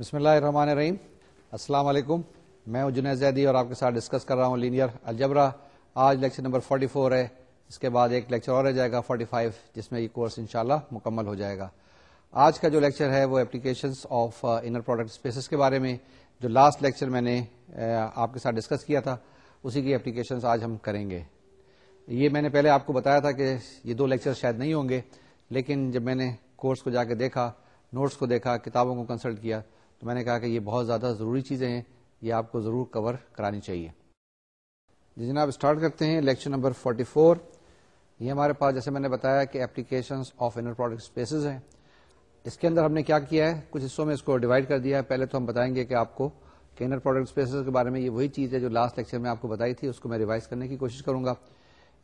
بسم اللہ الرحمن الرحیم۔ السلام علیکم۔ میں ہوں جنید زیدی اور آپ کے ساتھ ڈسکس کر رہا ہوں لینئر الجبرا آج لیکچر نمبر 44 ہے۔ اس کے بعد ایک لیکچر اور رہ جائے گا 45 جس میں یہ کورس انشاءاللہ مکمل ہو جائے گا۔ آج کا جو لیکچر ہے وہ applications of inner product spaces کے بارے میں، جو لاسٹ لیکچر میں نے uh, آپ کے ساتھ ڈسکس کیا تھا، اسی کی اپلیکیشنس آج ہم کریں گے۔ یہ میں نے پہلے آپ کو بتایا تھا کہ یہ دو لیکچر شاید نہیں ہوں گے، لیکن جب میں نے کورس کو جا کے دیکھا نوٹس کو دیکھا، کتابوں کو کنسلٹ کیا تو میں نے کہا کہ یہ بہت زیادہ ضروری چیزیں ہیں، یہ آپ کو ضرور کور کرانی چاہیے۔ جی جناب اسٹارٹ کرتے ہیں لیکچر نمبر 44 یہ ہمارے پاس، جیسے میں نے بتایا کہ application of inner product spaces ہیں۔ اس کے اندر ہم نے کیا کیا ہے؟ کچھ حصوں میں اس کو ڈیوائڈ کر دیا ہے۔ پہلے تو ہم بتائیں گے کہ آپ کو کہ انر پروڈکٹ اسپیسیز کے بارے میں یہ وہی چیز ہے جو لاسٹ لیکچر میں آپ کو بتائی تھی، اس کو میں ریوائز کرنے کی کوشش کروں گا۔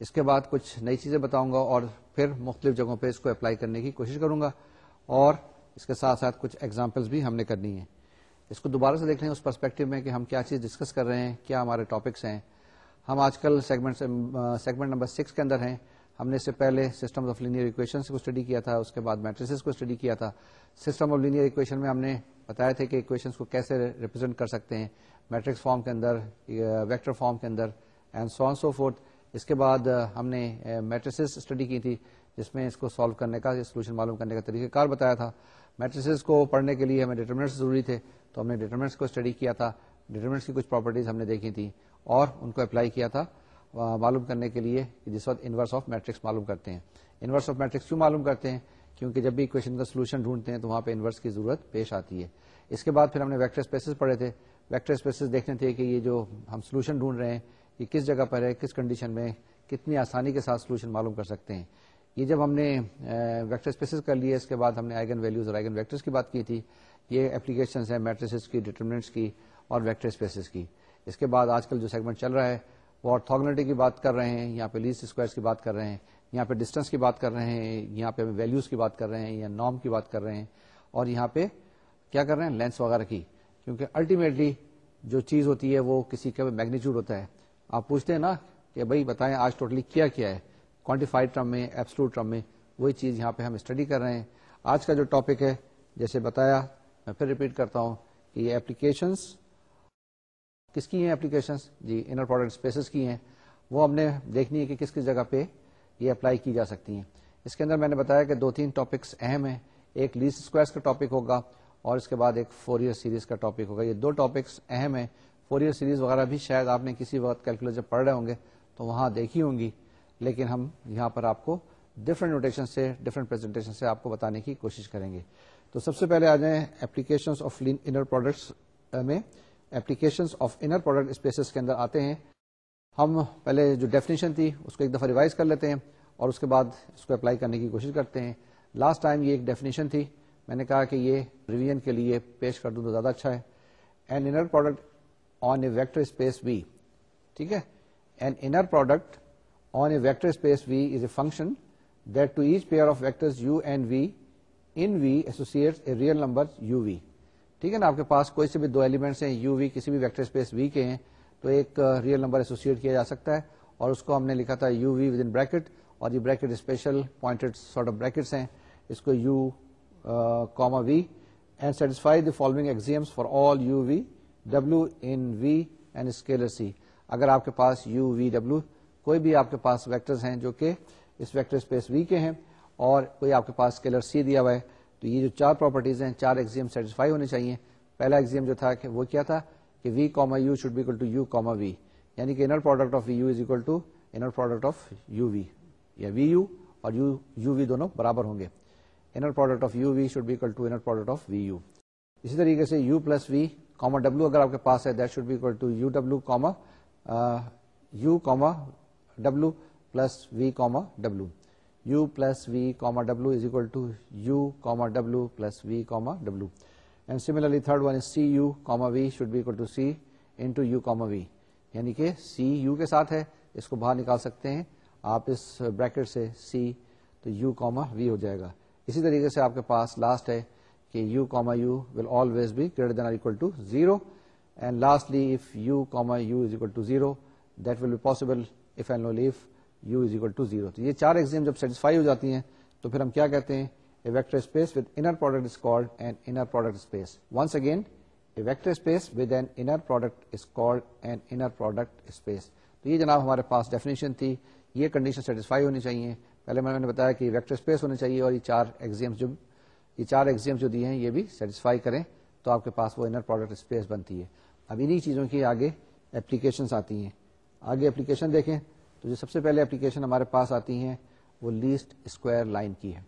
اس کے بعد کچھ نئی چیزیں بتاؤں گا اور پھر مختلف جگہوں پہ اس کو اپلائی کرنے کی کوشش کروں گا۔ اور اس کے ساتھ ساتھ کچھ ایگزامپلس بھی ہم نے کرنی ہے اس کو دوبارہ سے دیکھ لیں، اس پرسپیکٹو میں کہ ہم کیا چیز ڈسکس کر رہے ہیں، کیا ہمارے ٹاپکس ہیں۔ ہم آج کل سیگمنٹ سیگمنٹ نمبر سکس کے اندر ہیں۔ ہم نے اس سے پہلے سسٹم آف لینئر اکویشن کو اسٹڈی کیا تھا، اس کے بعد میٹریسز کو اسٹڈی کیا تھا۔ سسٹم آف لینئر اکویشن میں ہم نے بتایا تھا کہ اکویشن کو کیسے ریپرزینٹ کر سکتے ہیں۔ میٹرکس فارم کے اندر ویکٹر فارم کے اندر اینڈ سو سو فورتھ اس کے بعد ہم نے میٹریسز اسٹڈی کی تھی۔ جس میں اس کو سالو کرنے کا سولوشن معلوم کرنے کا طریقہ کار بتایا تھا۔ میٹریسز کو پڑھنے کے لیے ہمیں ڈیٹرمنٹس ضروری تھے، تو ہم نے ڈیٹرمنٹس کو اسٹڈی کیا تھا۔ ڈیٹرمنٹس کی کچھ پراپرٹیز ہم نے دیکھی تھی اور ان کو اپلائی کیا تھا معلوم کرنے کے لیے کہ جس وقت انورس آف میٹرکس معلوم کرتے ہیں۔ انورس آف میٹرکس کیوں معلوم کرتے ہیں؟ کیونکہ جب بھی کوشچن کا سولوشن ڈھونڈتے ہیں تو وہاں پہ انورس کی ضرورت پیش آتی ہے۔ اس کے بعد پھر ہم نے ویکٹر اسپیسز پڑھے تھے۔ ویکٹر اسپیسز دیکھنے تھے کہ یہ جو ہم سولوشن ڈھونڈ رہے ہیں، یہ کس جگہ پر ہے، کس کنڈیشن میں، کتنی آسانی کے ساتھ سولوشن معلوم کر سکتے ہیں۔ یہ جب ہم نے ویکٹر اسپیسز کر لیے، اس کے بعد ہم نے آئگن ویلوز اور آئگن ویکٹرس کی بات کی تھی، یہ اپلیکیشن ہیں میٹریسز کی ڈیٹرمنٹس کی اور ویکٹر اسپیسز کی۔ اس کے بعد آج کل جو سیگمنٹ چل رہا ہے، وہ آرتھوگنٹی کی بات کر رہے ہیں، یہاں پہ لیسٹ اسکوائرس کی بات کر رہے ہیں، یہاں پہ ڈسٹینس کی بات کر رہے ہیں، یہاں پہ ویلوز کی بات کر رہے ہیں، یا نام کی بات کر رہے ہیں۔ اور یہاں پہ کیا کر رہے ہیں؟ لینس وغیرہ کی۔ کیونکہ الٹیمیٹلی جو چیز ہوتی ہے، وہ کسی کا میگنیچیوڈ ہوتا ہے۔ آپ پوچھتے ہیں نا کہ بھائی بتائیں آج ٹوٹلی کیا کیا ہے؟ کوانٹیفائڈ ٹرم میں ایپسلوٹ ٹرم میں وہی چیز یہاں پہ ہم اسٹڈی کر رہے ہیں۔ آج کا جو ٹاپک ہے، جیسے بتایا، میں پھر ریپیٹ کرتا ہوں کہ یہ اپلیکیشنس کس کی ہیں اپلیکیشنس جی انر پروڈکٹ اسپیسیز کی ہیں۔ وہ ہم نے دیکھنی ہے کہ کس کس جگہ پہ یہ اپلائی کی جا سکتی ہیں۔ اس کے اندر میں نے بتایا کہ دو تین ٹاپکس اہم ہیں۔ ایک لیس اسکوائرس کا ٹاپک ہوگا اور اس کے بعد ایک فور ایئر سیریز کا ٹاپک ہوگا۔ یہ دو ٹاپکس اہم ہیں۔ فور ایئر سیریز وغیرہ بھی شاید آپ نے کسی وقت کیلکولیٹر پڑھ رہے ہوں گے تو وہاں دیکھی ہوں گی۔ لیکن ہم یہاں پر آپ کو ڈفرنٹ نوٹیشن سے ڈفرنٹ پریزنٹیشن سے آپ کو بتانے کی کوشش کریں گے۔ تو سب سے پہلے آ جائیں اپلیکیشن آف انر پروڈکٹس میں۔ Application of inner product spaces کے اندر آتے ہیں۔ ہم پہلے جو ڈیفینیشن تھی، اس کو ایک دفعہ ریوائز کر لیتے ہیں اور اس کے بعد اس کو اپلائی کرنے کی کوشش کرتے ہیں۔ لاسٹ ٹائم یہ ایک ڈیفینیشن تھی۔ میں نے کہا کہ یہ ریویژن کے لیے پیش کر دوں تو زیادہ اچھا ہے۔ An inner product on a vector space v ٹھیک ہے؟ An inner product on a vector space v is a function that to each pair of vector u and v in v associate a real number u v ٹھیک ہے نا؟ آپ کے پاس کوئی سے بھی دو ایلیمنٹس ہیں یو وی کسی بھی ویکٹر اسپیس وی کے ہیں، تو ایک ریئل نمبر ایسوسیٹ کیا جا سکتا ہے۔ اور اس کو ہم نے لکھا تھا u v with in bracket اور یہ bracket special pointed sort of brackets ہیں۔ اس کو u comma v and satisfy the following axioms for all u v W in v and scalar c اگر آپ کے پاس یو وی ڈبلو کوئی بھی آپ کے پاس ویکٹرز ہیں جو کہ اس ویکٹر اسپیس وی کے ہیں اور کوئی آپ کے پاس اسکیلر سی دیا ہوا ہے، تو یہ جو چار پراپرٹیز ہیں، چار ایگزیم سیٹسفائی ہونے چاہیے۔ پہلا ایگزیم جو تھا کہ وہ کیا تھا؟ کہ v comma u should be equal to u comma v یعنی کہ inner product of v u is equal to inner product of u v یا وی یو اور یو یو وی دونوں برابر ہوں گے۔ Inner product of u v should be equal to inner product of v u اسی طریقے سے you plus we comma W اگر آپ کے پاس ہے that should be equal to u W comma u comma W plus v comma W u plus v comma w is equal to u comma w plus v comma w. And similarly third one is cu comma v should be equal to c into u comma v. یعنی کہ سی U کے ساتھ ہے اس کو باہر نکال سکتے ہیں آپ اس بریکٹ سے سی تو یو کاما وی ہو جائے گا اسی طریقے سے آپ کے پاس لاسٹ ہے کہ u comma u will always be greater than or equal to zero and lastly if u comma u is equal to zero that will be possible if and only if u is equal to zero تو یہ چار exam جب satisfy ہو جاتی ہیں تو پھر ہم کیا کہتے ہیں؟ A vector space with inner product is called an inner product space. Once again, a vector space with an inner product is called an inner product space. تو یہ جناب ہمارے پاس ڈیفینیشن تھی۔ یہ کنڈیشن سیٹسفائی ہونی چاہیے۔ پہلے میں نے بتایا کہ ویکٹر اسپیس ہونی چاہیے اور یہ چار ایگزیم جو یہ چار ایگزیم جو دیے ہیں یہ بھی سیٹسفائی کریں تو آپ کے پاس وہ انر پروڈکٹ اسپیس بنتی ہے۔ اب انہیں چیزوں کی آگے اپلیکیشنس آتی ہیں۔ آگے اپلیکیشن دیکھیں تو جو سب سے پہلے اپلیکیشن ہمارے پاس آتی ہیں، وہ لیسٹ اسکوائر لائن کی ہے۔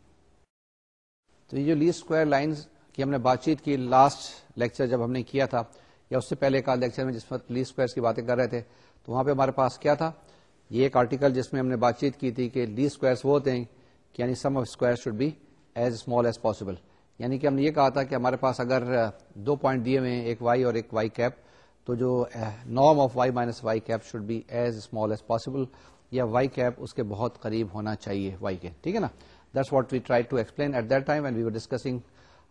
تو یہ جو لیسٹ اسکوائر لائنز کی ہم نے بات چیت کی لاسٹ لیکچر جب ہم نے کیا تھا، یا اس سے پہلے کا لیکچر میں جس وقت لیسٹ اسکوائر کی باتیں کر رہے تھے، تو وہاں پہ ہمارے پاس کیا تھا؟ یہ ایک آرٹیکل جس میں ہم نے بات چیت کی تھی کہ لی اسکوائرس وہ ہوتے ہیں کہ یعنی sum of square should be as small as possible. یعنی کہ ہم نے یہ کہا تھا کہ ہمارے پاس اگر دو پوائنٹ دیے ہوئے ہیں، ایک وائی اور ایک وائی کیپ تو جو norm of y minus y cap should be as small as possible یا وائی کیپ اس کے بہت قریب ہونا چاہیے وائی کے، ٹھیک ہے نا؟ That's what we try to explain at that time we discussing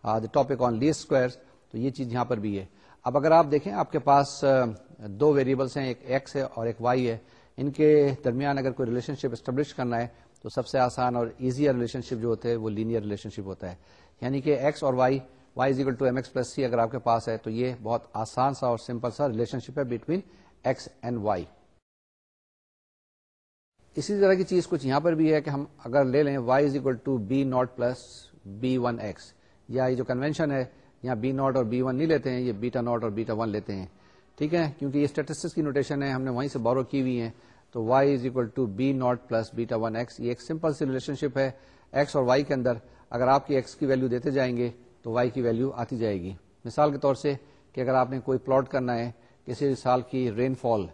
the topic on لی اسکوائر تو یہ چیز یہاں پر بھی ہے۔ اب اگر آپ دیکھیں، آپ کے پاس uh, دو ویریبلس ہیں، ایک ایکس ہے اور ایک وائی ہے۔ ان کے درمیان اگر کوئی ریلیشن شپ اسٹیبلش کرنا ہے، تو سب سے آسان اور ایزیئر ریلیشن شپ جو ہوتے ہیں، وہ لینئر ریلیشن شپ ہوتا ہے۔ یعنی کہ ایکس اور y y is equal to m x plus c اگر آپ کے پاس ہے تو یہ بہت آسان سا اور سمپل سا ریلیشن شپ ہے بٹوین ایکس اینڈ وائی اسی طرح کی چیز کچھ یہاں پر بھی ہے کہ ہم اگر لے لیں y is equal to b not plus b one x یا یہ جو کنوینشن ہے، یہاں بی ناٹ اور بی ون نہیں لیتے ہیں، یہ بیٹا ناٹ اور بیٹا ون لیتے ہیں۔ ٹھیک ہے؟ کیونکہ یہ اسٹیٹسٹکس کی نوٹیشن ہے، ہم نے وہیں سے بورو کی ہوئی ہے تو y is equal to b not plus beta one x یہ ایک سمپل سی ریلیشن شپ ہے ایکس اور وائی کے اندر اگر آپ کی ایکس کی ویلو دیتے جائیں گے تو وائی کی ویلو آتی جائے گی۔ مثال کے طور سے کہ اگر آپ نے کوئی پلاٹ کرنا ہے، کسی سال کی رین فال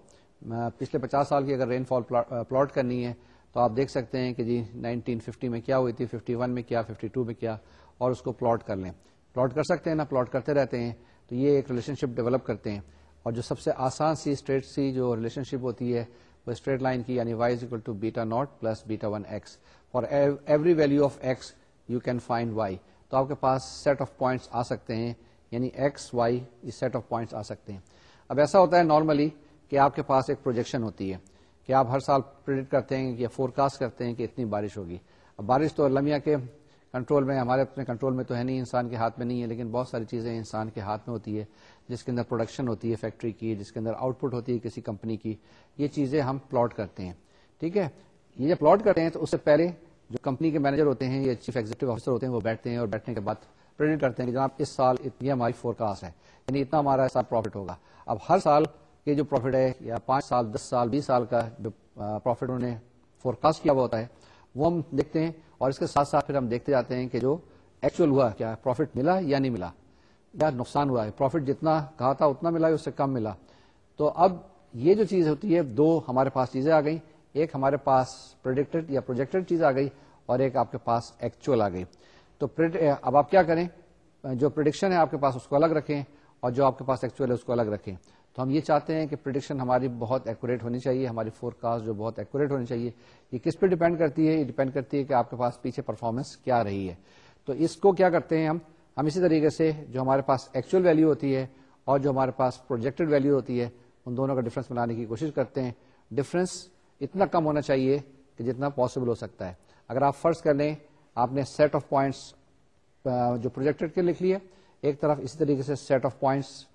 پچھلے پچاس سال کی اگر رین فال پلاٹ کرنی ہے، تو آپ دیکھ سکتے ہیں کہ جی نائنٹین ففٹی میں کیا ہوئی تھی ففٹی ون میں کیا ففٹی ٹو میں کیا، اور اس کو پلاٹ کر لیں۔ پلاٹ کر سکتے ہیں نا پلاٹ کرتے رہتے ہیں۔ تو یہ ایک ریلیشن شپ ڈیولپ کرتے ہیں۔ اور جو سب سے آسان سی اسٹریٹ سی جو ریلیشن شپ ہوتی ہے، وہ اسٹریٹ لائن کی یعنی y equal to beta not plus beta one x for every value of x you can find y تو آپ کے پاس سیٹ آف پوائنٹس آ سکتے ہیں یعنی ایکس وائی اس سیٹ آف پوائنٹس آ سکتے ہیں۔ اب ایسا ہوتا ہے نارملی کہ آپ کے پاس ایک پروجیکشن ہوتی ہے کہ آپ ہر سال پرڈکٹ کرتے ہیں یا فور کاسٹ کرتے ہیں کہ اتنی بارش ہوگی۔ اب بارش تو لمیا کے کنٹرول میں، ہمارے اپنے کنٹرول میں تو ہے نہیں، انسان کے ہاتھ میں نہیں ہے، لیکن بہت ساری چیزیں انسان کے ہاتھ میں ہوتی ہے، جس کے اندر پروڈکشن ہوتی ہے فیکٹری کی، جس کے اندر آؤٹ پٹ ہوتی ہے کسی کمپنی کی۔ یہ چیزیں ہم پلاٹ کرتے ہیں۔ ٹھیک ہے؟ یہ جب پلاٹ کرتے ہیں تو اس سے پہلے جو کمپنی کے مینیجر ہوتے ہیں یا چیف ایگزیکٹو آفیسر ہوتے ہیں، وہ بیٹھتے ہیں اور بیٹھنے کے بعد پرڈکٹ کرتے ہیں کہ جناب اس سال اتنی ہماری فور کاسٹ ہے یعنی اتنا ہمارا ایسا پروفٹ ہوگا۔ اب ہر سال کے جو پروفٹ ہے، یا پانچ سال، دس سال، بیس سال کا جو پروفٹ انہوں نے فور کاسٹ کیا ہوا ہوتا ہے، وہ ہم دیکھتے ہیں اور اس کے ساتھ ساتھ پھر ہم دیکھتے جاتے ہیں کہ جو ایکچوئل ہوا، کیا پروفٹ ملا یا نہیں ملا۔ یا نقصان ہوا ہے پروفٹ جتنا کہا تھا اتنا ملا اس سے کم ملا۔ تو اب یہ جو چیز ہوتی ہے، دو ہمارے پاس چیزیں آ گئی ایک ہمارے پاس پروڈکٹڈ یا پروجیکٹڈ چیز آ گئی۔ اور ایک آپ کے پاس ایکچوئل آ گئی۔ تو اب آپ کیا کریں؟ جو پرڈکشن ہے آپ کے پاس اس کو الگ رکھیں اور جو آپ کے پاس ایکچوئل ہے اس کو الگ رکھیں۔ تو ہم یہ چاہتے ہیں کہ پرڈکشن ہماری بہت ایکوریٹ ہونی چاہیے، ہماری فور کاسٹ جو بہت ایکوریٹ ہونی چاہیے۔ یہ کس پہ ڈیپینڈ کرتی ہے؟ یہ ڈیپینڈ کرتی ہے کہ آپ کے پاس پیچھے پرفارمنس کیا رہی ہے۔ تو اس کو کیا کرتے ہیں ہم؟ ہم اسی طریقے سے جو ہمارے پاس ایکچوئل ویلو ہوتی ہے اور جو ہمارے پاس پروجیکٹڈ ویلو ہوتی ہے، ان دونوں کا ڈفرنس بنانے کی کوشش کرتے ہیں۔ ڈفرنس اتنا کم ہونا چاہیے کہ جتنا پاسبل ہو سکتا ہے۔ اگر آپ فرض کر لیں، آپ نے سیٹ آف پوائنٹس جو پروجیکٹڈ کے لکھ لیے، ایک طرف اسی طریقے سے سیٹ آف پوائنٹس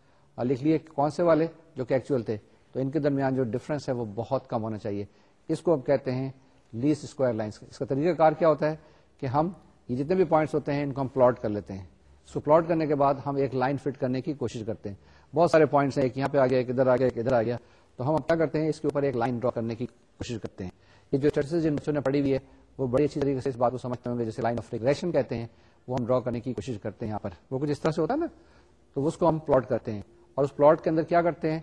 لکھ لیے، کون سے والے؟ جو کہ ایکچوئل تھے۔ تو ان کے درمیان جو ڈفرنس ہے وہ بہت کم ہونا چاہیے۔ اس کو ہم کہتے ہیں لیس اسکوائر لائنس اس کا طریقہ کار کیا ہوتا ہے کہ ہم یہ جتنے بھی پوائنٹس ہوتے ہیں، ان کو ہم پلاٹ کر لیتے ہیں۔ اس کو پلاٹ کرنے کے بعد ہم ایک لائن فٹ کرنے کی کوشش کرتے ہیں۔ بہت سارے پوائنٹس ہیں، ایک یہاں پہ آ گیا، ایک ادھر آ گیا، ایک ادھر آ گیا۔ تو ہم کیا کرتے ہیں؟ اس کے اوپر ایک لائن ڈرا کرنے کی کوشش کرتے ہیں۔ یہ جو اسٹریٹجی جن بچوں نے پڑھی ہوئی ہے وہ بڑی اچھی طریقے سے اس بات کو سمجھتے ہوں گے جیسے لائن آف ریگریشن کہتے ہیں، وہ ہم ڈرا کرنے کی کوشش کرتے ہیں یہاں پر۔ وہ کچھ اس طرح سے ہوتا ہے نا، تو اس کو ہم پلاٹ کرتے ہیں۔ اور اس پلاٹ کے اندر کیا کرتے ہیں؟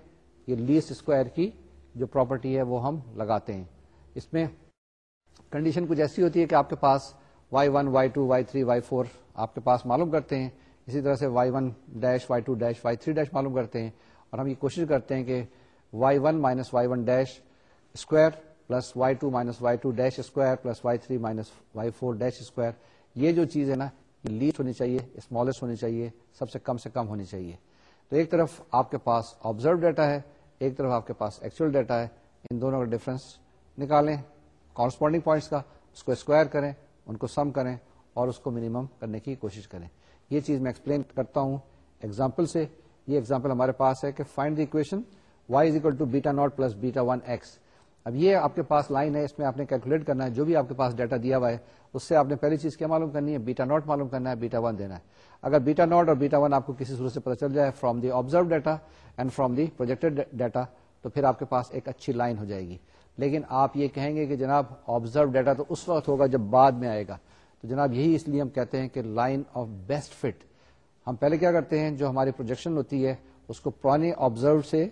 یہ لیس اسکوائر کی جو پراپرٹی ہے، وہ ہم لگاتے ہیں۔ اس میں کنڈیشن کچھ ایسی ہوتی ہے کہ آپ کے پاس y one y two y three y four آپ کے پاس معلوم کرتے ہیں۔ اسی طرح سے y one dash y two dash y three dash معلوم کرتے ہیں۔ اور ہم یہ کوشش کرتے ہیں کہ y one minus y one dash square plus y two minus y two dash square plus y three minus y four dash square یہ جو چیز ہے نا، یہ لیسٹ ہونی چاہیے اسمالسٹ ہونی چاہیے، سب سے کم سے کم ہونی چاہیے۔ تو ایک طرف آپ کے پاس آبزرو ڈیٹا ہے، ایک طرف آپ کے پاس ایکچوئل ڈیٹا ہے۔ ان دونوں کا ڈفرنس نکالیں کارسپونڈنگ پوائنٹس کا، اس کو اسکوائر کریں، ان کو سم کریں اور اس کو منیمم کرنے کی کوشش کریں۔ یہ چیز میں ایکسپلین کرتا ہوں ایگزامپل سے۔ یہ ایگزامپل ہمارے پاس ہے کہ find the equation y is equal to beta not plus beta one x اب یہ آپ کے پاس لائن ہے، اس میں آپ نے کیلکولیٹ کرنا ہے، جو بھی آپ کے پاس ڈیٹا دیا ہوا ہے، اس سے آپ نے پہلی چیز کیا معلوم کرنی ہے؟ بیٹا ناٹ معلوم کرنا ہے بیٹا ون دینا ہے۔ اگر بیٹا ناٹ اور بیٹا ون آپ کو کسی صورت سے پتا چل جائے from the observe data and from the projected data تو پھر آپ کے پاس ایک اچھی لائن ہو جائے گی۔ لیکن آپ یہ کہیں گے کہ جناب آبزرو ڈیٹا تو اس وقت ہوگا جب بعد میں آئے گا۔ تو جناب یہی اس لیے ہم کہتے ہیں کہ لائن آف بیسٹ فٹ ہم پہلے کیا کرتے ہیں، جو ہماری پروجیکشن ہوتی ہے، اس کو پرانی آبزرو سے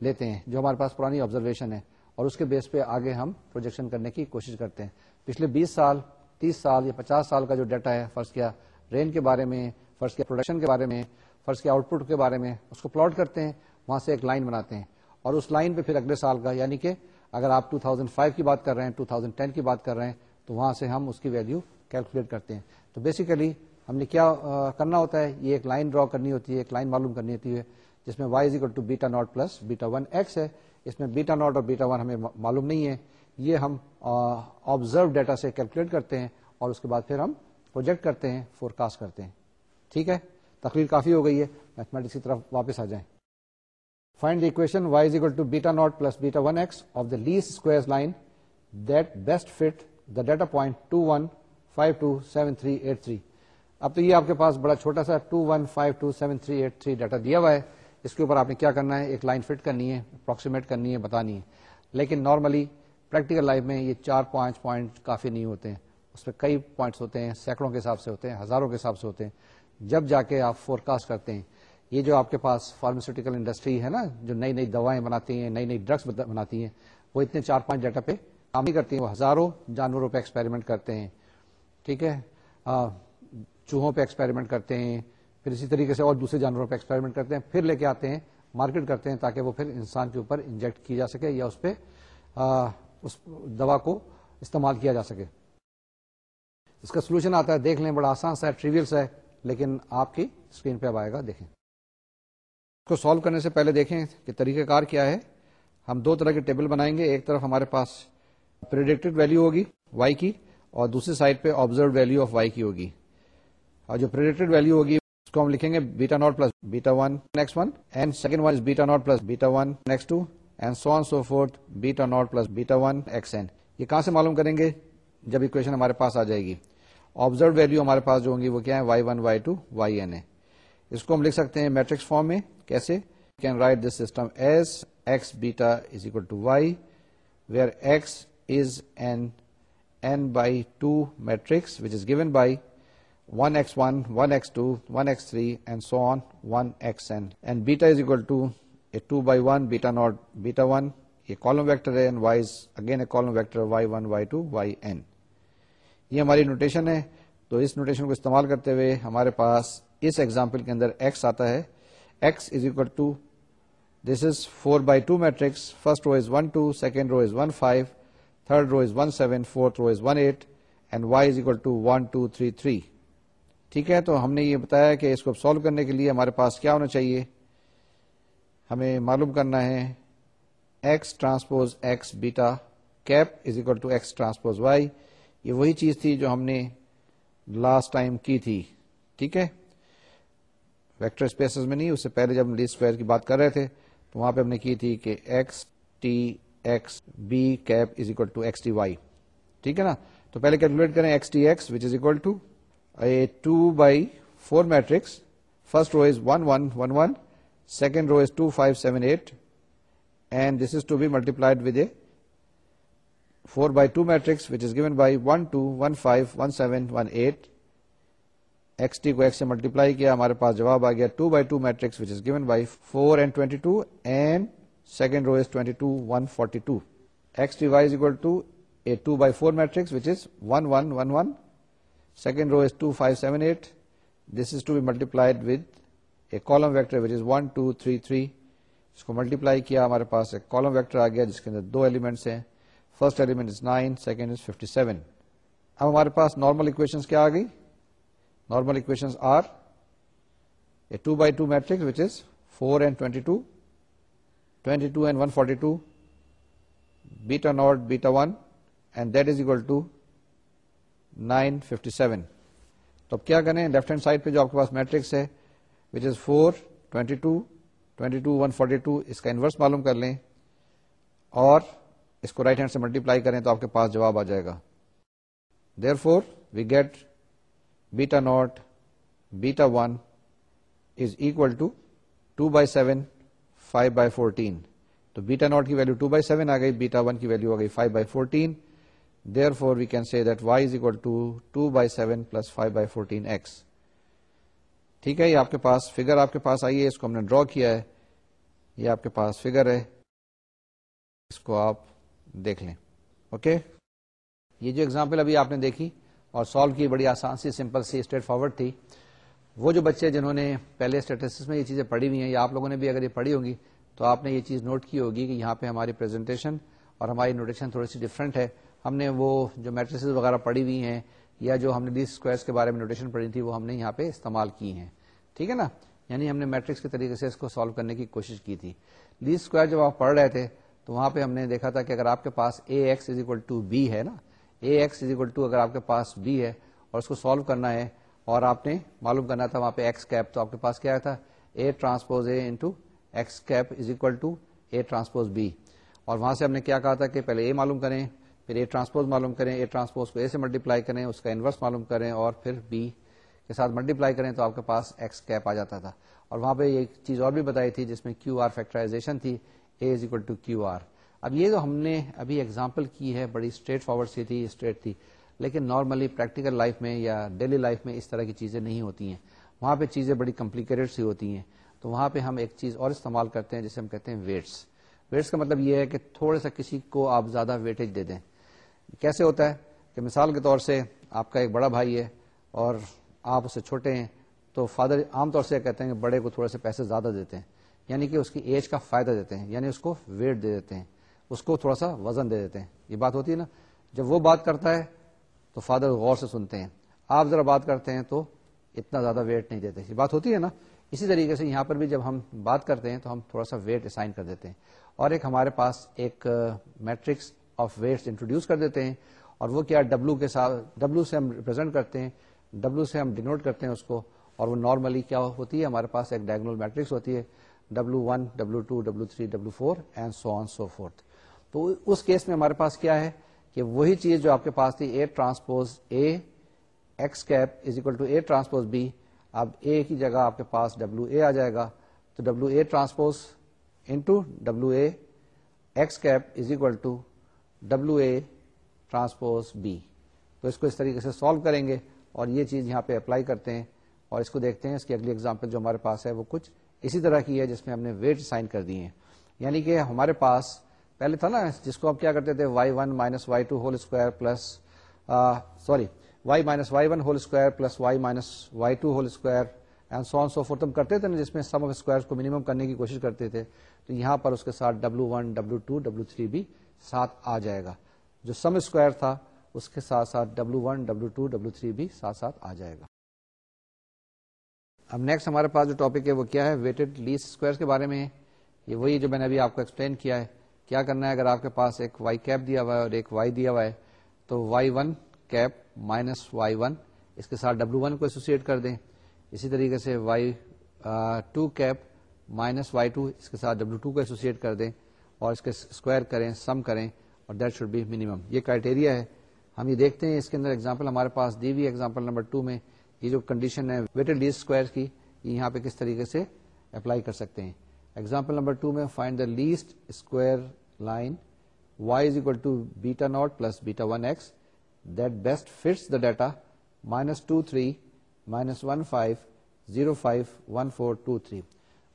لیتے ہیں۔ جو ہمارے پاس پرانی آبزرویشن ہے اور اس کے بیس پہ آگے ہم پروجیکشن کرنے کی کوشش کرتے ہیں۔ پچھلے بیس سال، تیس سال یا پچاس سال کا جو ڈیٹا ہے، فرض کیا رین کے بارے میں، فرض کیا پروڈکشن کے بارے میں، فرض کیا آؤٹ پٹ کے بارے میں، اس کو پلاٹ کرتے ہیں، وہاں سے ایک لائن بناتے ہیں۔ اور اس لائن پہ پھر اگلے سال کا یعنی کہ اگر آپ 2005 کی بات کر رہے ہیں 2010 کی بات کر رہے ہیں، تو وہاں سے ہم اس کی ویلو کیلکولیٹ کرتے ہیں۔ تو بیسیکلی ہم نے کیا کرنا ہوتا ہے؟ یہ ایک لائن ڈرا کرنی ہوتی ہے، ایک لائن معلوم کرنی ہوتی ہے، جس میں y is to beta not plus beta one x ہے۔ اس میں بیٹا ناٹ اور بیٹا ون ہمیں معلوم نہیں ہے۔ یہ ہم آبزرو ڈیٹا سے کیلکولیٹ کرتے ہیں اور اس کے بعد پھر ہم پروجیکٹ کرتے ہیں فور کاسٹ کرتے ہیں۔ ٹھیک ہے؟ تقریر کافی ہو گئی ہے۔ میتھمیٹکس کی طرف واپس آ جائیں۔ Find equation y is equal to beta not plus beta one x of the least square line that best fit the data point two one five two seven three eight three اب تو یہ آپ کے پاس بڑا چھوٹا سا two one five two seven three eight three data دیا ہوا ہے۔ اس کے اوپر آپ نے کیا کرنا ہے؟ ایک لائن فٹ کرنی ہے اپروکسیمیٹ کرنی ہے، بتانی ہے۔ لیکن نارملی پریکٹیکل لائف میں یہ چار پانچ پوائنٹ کافی نہیں ہوتے ہیں۔ اس پہ کئی پوائنٹس ہوتے ہیں، سینکڑوں کے حساب سے ہوتے ہیں، ہزاروں کے حساب سے ہوتے ہیں۔ جب جا کے آپ فور کاسٹ کرتے ہیں، یہ جو آپ کے پاس فارماسیوٹیکل انڈسٹری ہے نا، جو نئی نئی دوائیں بناتی ہیں، نئی نئی ڈرگس بناتی ہیں، وہ اتنے چار پانچ ڈیٹا پہ کام نہیں کرتی ہیں۔ وہ ہزاروں جانوروں پہ ایکسپیریمنٹ کرتے ہیں، ٹھیک ہے؟ چوہوں پہ ایکسپیریمنٹ کرتے ہیں پھر اسی طریقے سے اور دوسرے جانوروں پہ ایکسپیریمنٹ کرتے ہیں، پھر لے کے آتے ہیں مارکیٹ کرتے ہیں تاکہ وہ پھر انسان کے اوپر انجیکٹ کی جا سکے یا اس پہ اس دوا کو استعمال کیا جا سکے۔ اس کا سولوشن آتا ہے، دیکھ لیں، بڑا آسان سا ہے ٹریویل سا ہے، لیکن آپ کی اسکرین پہ اب آئے گا، دیکھیں۔ اس کو سالو کرنے سے پہلے دیکھیں کہ طریقہ کار کیا ہے۔ ہم دو طرح کے ٹیبل بنائیں گے، ایک طرف ہمارے پاس پریڈکٹڈ ویلو ہوگی وائی کی اور دوسری سائڈ پہ آبزرو ویلو آف وائی کی ہوگی۔ اور جو پریڈکٹڈ ویلو ہوگی کو ہم لکھیں گے beta not plus beta one next one and second one is beta not plus beta one next two and so on so forth beta not plus beta one x n یہ کہاں سے معلوم کریں گے؟ جب اکویشن ہمارے پاس آ جائے گی۔ آبزرو ویلو ہمارے پاس جو ہوں گی وہ کیا ہے؟ Y one y two y n ہے اس کو ہم لکھ سکتے ہیں میٹرکس فارم میں۔ کیسے؟ Can write this system as x beta is equal to y where x is n n by two matrix which is given by one x one one x two one x three and so on one x n and beta is equal to two by one beta not beta one یہ column vector ہے y again a column vector y one y two y n یہ ہماری notation ہے. تو اس notation کو استعمال کرتے ہوئے ہمارے پاس اس ایگزامپل کے اندر ایکس آتا ہے. X is equal to this is four by two matrix first row is one two second row is one five third row is one seven fourth row is one eight and y is equal to one two three three ٹھیک ہے؟ تو ہم نے یہ بتایا کہ اس کو solve کرنے کے لیے ہمارے پاس کیا ہونا چاہیے؟ ہمیں معلوم کرنا ہے x transpose x beta cap is equal to x transpose y یہ وہی چیز تھی جو ہم نے لاسٹ ٹائم کی تھی، ٹھیک ہے؟ ویکٹر اسپیسز میں نہیں، اس سے پہلے جب ہم لیسٹ اسکوائر کی بات کر رہے تھے، تو وہاں پہ ہم نے کی تھی کہ x t x b cap is equal to x t y ٹھیک ہے نا؟ تو پہلے کیلکولیٹ کریں x t x which is equal to a two by four matrix first row is one one one one second row is two five seven eight and this is to be multiplied with a four by two matrix which is given by one two one five one seven one eight x t کو x سے multiply کیا ہمارے پاس جواب آ گیا two by two matrix which is given by four and twenty two and second row is twenty two one forty two x t y is equal to a two by four matrix which is one one one one second row is two five seven eight this is to be multiplied with a column vector which is one two three three اس کو multiply کیا ہمارے پاس ایک column vector آ گیا جس کے اندر دو ایلیمنٹس ہیں first element is nine second is fifty seven اب ہمارے پاس نارمل اکویشن کیا آ گئی normal equation are a two by two matrix which is four and twenty two twenty two and one forty two beta not beta one and that is equal to nine fifty seven. تو اب کیا کریں؟ Left hand side پہ جو آپ کے پاس matrix ہے which is four twenty two twenty two one forty two اس کا انورس معلوم کر لیں اور اس کو رائٹ ہینڈ سے ملٹیپلائی کریں تو آپ کے پاس جواب آ جائے گا۔ Therefore we get beta not beta one is equal to two by seven five by fourteen تو بیٹا ناٹ کی ویلو ٹو بائی سیون آ گئی بیٹا ون کی ویلو آ گئی five by fourteen therefore we can see that y is equal to two by seven plus five by fourteen x ٹھیک ہے، یہ آپ کے پاس فگر آپ کے پاس آئی ہے، اس کو ہم نے ڈرا کیا ہے۔ یہ آپ کے پاس فگر ہے۔ اس کو آپ دیکھ لیں۔ اوکے یہ جو اگزامپل ابھی آپ نے دیکھی اور سالو کی بڑی آسان سی سمپل سی اسٹریٹ فارورڈ تھی۔ وہ جو بچے جنہوں نے پہلے اسٹیٹس میں یہ چیزیں پڑھی ہوئی ہیں، یا آپ لوگوں نے بھی اگر یہ پڑھی ہوگی تو آپ نے یہ چیز نوٹ کی ہوگی کہ یہاں پہ ہماری پریزنٹیشن اور ہماری نوٹیشن تھوڑی سی ڈفرینٹ ہے۔ ہم نے وہ جو میٹریس وغیرہ پڑھی ہوئی ہیں یا جو ہم نے لیس اسکوائرس کے بارے میں نوٹیشن پڑھی تھی، وہ ہم نے یہاں پہ استعمال کی ہیں۔ ٹھیک ہے نا؟ یعنی ہم نے میٹرکس کے طریقے سے اس کو سالو کرنے کی کوشش کی تھی۔ لیس اسکوائر جب آپ پڑھ رہے تھے، تو وہاں پہ ہم نے دیکھا تھا کہ اگر آپ کے پاس a x is equal to b ہے نا a x is equal to اگر آپ کے پاس بی ہے اور اس کو سالو کرنا ہے اور آپ نے معلوم کرنا تھا وہاں پہ ایکس کیپ تو آپ کے پاس کیا تھا؟ A transpose a into x cap is equal to a transpose b اور وہاں سے ہم نے کیا کہا تھا کہ پہلے اے معلوم کریں پھر اے ٹرانسپوز معلوم کریں اے ٹرانسپوز کو اے سے ملٹیپلائی کریں، اس کا انورس معلوم کریں اور پھر بی کے ساتھ ملٹیپلائی کریں تو آپ کے پاس ایکس کیپ آ جاتا تھا۔ اور وہاں پہ ایک چیز اور بھی بتائی تھی جس میں کیو آر فیکٹرائزیشن تھی a is equal to q r اب یہ جو ہم نے ابھی ایگزامپل کی ہے، بڑی اسٹریٹ فارورڈ سی تھی اسٹریٹ تھی۔ لیکن نارملی پریکٹیکل لائف میں یا ڈیلی لائف میں اس طرح کی چیزیں نہیں ہوتی ہیں۔ وہاں پہ چیزیں بڑی کمپلیکیٹڈ سی ہوتی ہیں۔ تو وہاں پہ ہم ایک چیز اور استعمال کرتے ہیں جسے ہم کہتے ہیں ویٹس ویٹس کا مطلب یہ ہے کہ تھوڑا سا کسی کو آپ زیادہ ویٹیج دے دیں۔ کیسے ہوتا ہے کہ مثال کے طور سے آپ کا ایک بڑا بھائی ہے اور آپ اسے چھوٹے ہیں، تو فادر عام طور سے کہتے ہیں کہ بڑے کو تھوڑے سے پیسے زیادہ دیتے ہیں یعنی کہ اس کی ایج کا فائدہ دیتے ہیں یعنی اس کو ویٹ دے دیتے ہیں، اس کو تھوڑا سا وزن دے دیتے ہیں۔ یہ بات ہوتی ہے نا؟ جب وہ بات کرتا ہے تو فادر غور سے سنتے ہیں۔ آپ ذرا بات کرتے ہیں تو اتنا زیادہ ویٹ نہیں دیتے۔ یہ بات ہوتی ہے نا؟ اسی طریقے سے یہاں پر بھی جب ہم بات کرتے ہیں تو ہم تھوڑا سا ویٹ اسائن کر دیتے ہیں۔ اور ایک ہمارے پاس ایک میٹرکس آف ویٹس انٹروڈیوس کر دیتے ہیں اور وہ کیا ڈبلو کے ساتھ ڈبلو سے ہم ریپرزینٹ کرتے ہیں ڈبلو سے ہم ڈینوٹ کرتے ہیں اس کو اور وہ نارملی کیا ہوتی ہے؟ ہمارے پاس ایک ڈائگنل میٹرکس ہوتی ہے W one W two W three W four and so on so forth تو اس کیس میں ہمارے پاس کیا ہے کہ وہی چیز جو آپ کے پاس تھی a transpose a x cap is equal to a transpose b اب اے کی جگہ آپ کے پاس ڈبلو اے آ جائے گا، تو W A transpose into W A X cap is equal to W A transpose B تو اس کو اس طریقے سے سالو کریں گے اور یہ چیز یہاں پہ اپلائی کرتے ہیں اور اس کو دیکھتے ہیں اس کی اگلی اگزامپل جو ہمارے پاس ہے وہ کچھ اسی طرح کی ہے جس میں ہم نے ویٹ سائن کر دیے ہیں۔ یعنی کہ ہمارے پاس پہلے تھا نا جس کو ہم کیا کرتے تھے؟ Y one minus Y two whole square plus sorry Y minus Y one whole square plus Y minus Y two whole square and so so forth تم کرتے تھے نا جس میں سم آف اسکوائر کو منیمم کرنے کی کوشش کرتے تھے۔ تو یہاں پر اس کے ساتھ W one W two W three بھی ساتھ آ جائے گا۔ جو سم اسکوائر تھا، اس کے ساتھ ساتھ W one W two W three بھی ساتھ ساتھ آ جائے گا۔ اب نیکسٹ ہمارے پاس جو ٹاپک ہے، وہ کیا ہے؟ ویٹڈ لیس اسکوائر کے بارے میں۔ ہے یہ وہی جو میں نے ابھی آپ کو ایکسپلین کیا ہے۔ کیا کرنا ہے؟ اگر آپ کے پاس ایک وائی کیپ دیا ہوا ہے اور ایک وائی دیا ہوا ہے، تو Y one cap minus Y one اس کے ساتھ ڈبلو ون کو ایسوسیٹ کر دیں۔ اسی طریقے سے Y two cap minus Y two اس کے ساتھ ڈبلو ٹو کو ایسوسیٹ کر دیں۔ اور اس کے اسکوائر کریں سم کریں اور دیٹ شوڈ بی منیمم یہ کرائٹیریا ہے. ہم یہ دیکھتے ہیں اس کے اندر ایگزامپل ہمارے پاس دی ہوئی ایگزامپل نمبر ٹو میں. یہ جو کنڈیشن ہے ویٹڈ لیس اسکوائر کی یہاں پہ کس طریقے سے اپلائی کر سکتے ہیں؟ ایگزامپل نمبر ٹو میں find the least square line Y is equal to beta naught plus beta one X that best fits the data minus two three minus one five zero five one four two three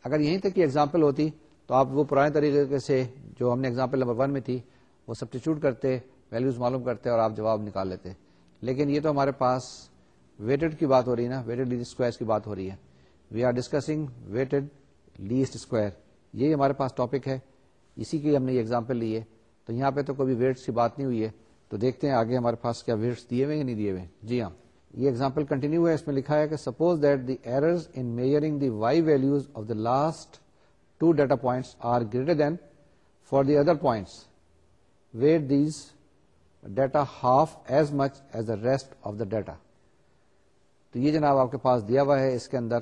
اگر یہیں تک کی example ہوتی تو آپ وہ پرانے طریقے سے جو ہم نے ایگزامپل نمبر ون میں تھی، وہ سبسٹیچیوٹ کرتے ویلوز معلوم کرتے اور آپ جواب نکال لیتے۔ لیکن یہ تو ہمارے پاس ویٹڈ کی بات ہو رہی ہے نا ویٹڈ لیسٹ اسکوائر کی بات ہو رہی ہے۔ We are discussing weighted least square یہی ہمارے پاس ٹاپک ہے۔ اسی کی ہم نے یہ ایگزامپل لی ہے۔ تو یہاں پہ تو کوئی ویٹس کی بات نہیں ہوئی ہے۔ تو دیکھتے ہیں آگے ہمارے پاس کیا ویٹس دیے ہوئے یا نہیں دیے ہوئے جی ہاں۔ یہ ایگزامپل کنٹینیو ہے۔ اس میں لکھا ہے کہ suppose that the errors in measuring the Y values of the last two data points are greater than for the other points weight these data half as much as the rest of the data تو یہ جناب آپ کے پاس دیا ہوا ہے اس کے اندر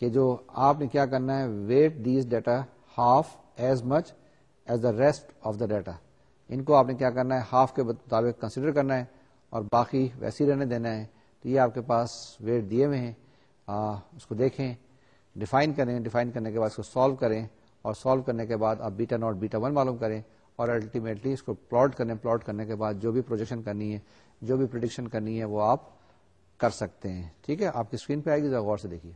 کہ جو آپ نے کیا کرنا ہے weight these data half as much as the rest of the data ان کو آپ نے کیا کرنا ہے ہاف کے مطابق کنسیڈر کرنا ہے اور باقی ویسے رہنے دینا ہے. تو یہ آپ کے پاس ویٹ دیے ہوئے ہیں. آ, اس کو دیکھیں. ڈیفائن کریں ڈیفائن کرنے کے بعد اس کو سالو کریں اور سالو کرنے کے بعد آپ بیٹا ناٹ بیٹا ون معلوم کریں اور الٹیمیٹلی اس کو پلاٹ کریں پلاٹ کرنے کے بعد جو بھی پروجیکشن کرنی ہے، جو بھی پروڈکشن کرنی ہے وہ آپ کر سکتے ہیں۔ ٹھیک ہے؟ آپ کی اسکرین پہ آئے گی، ذرا غور سے دیکھیے۔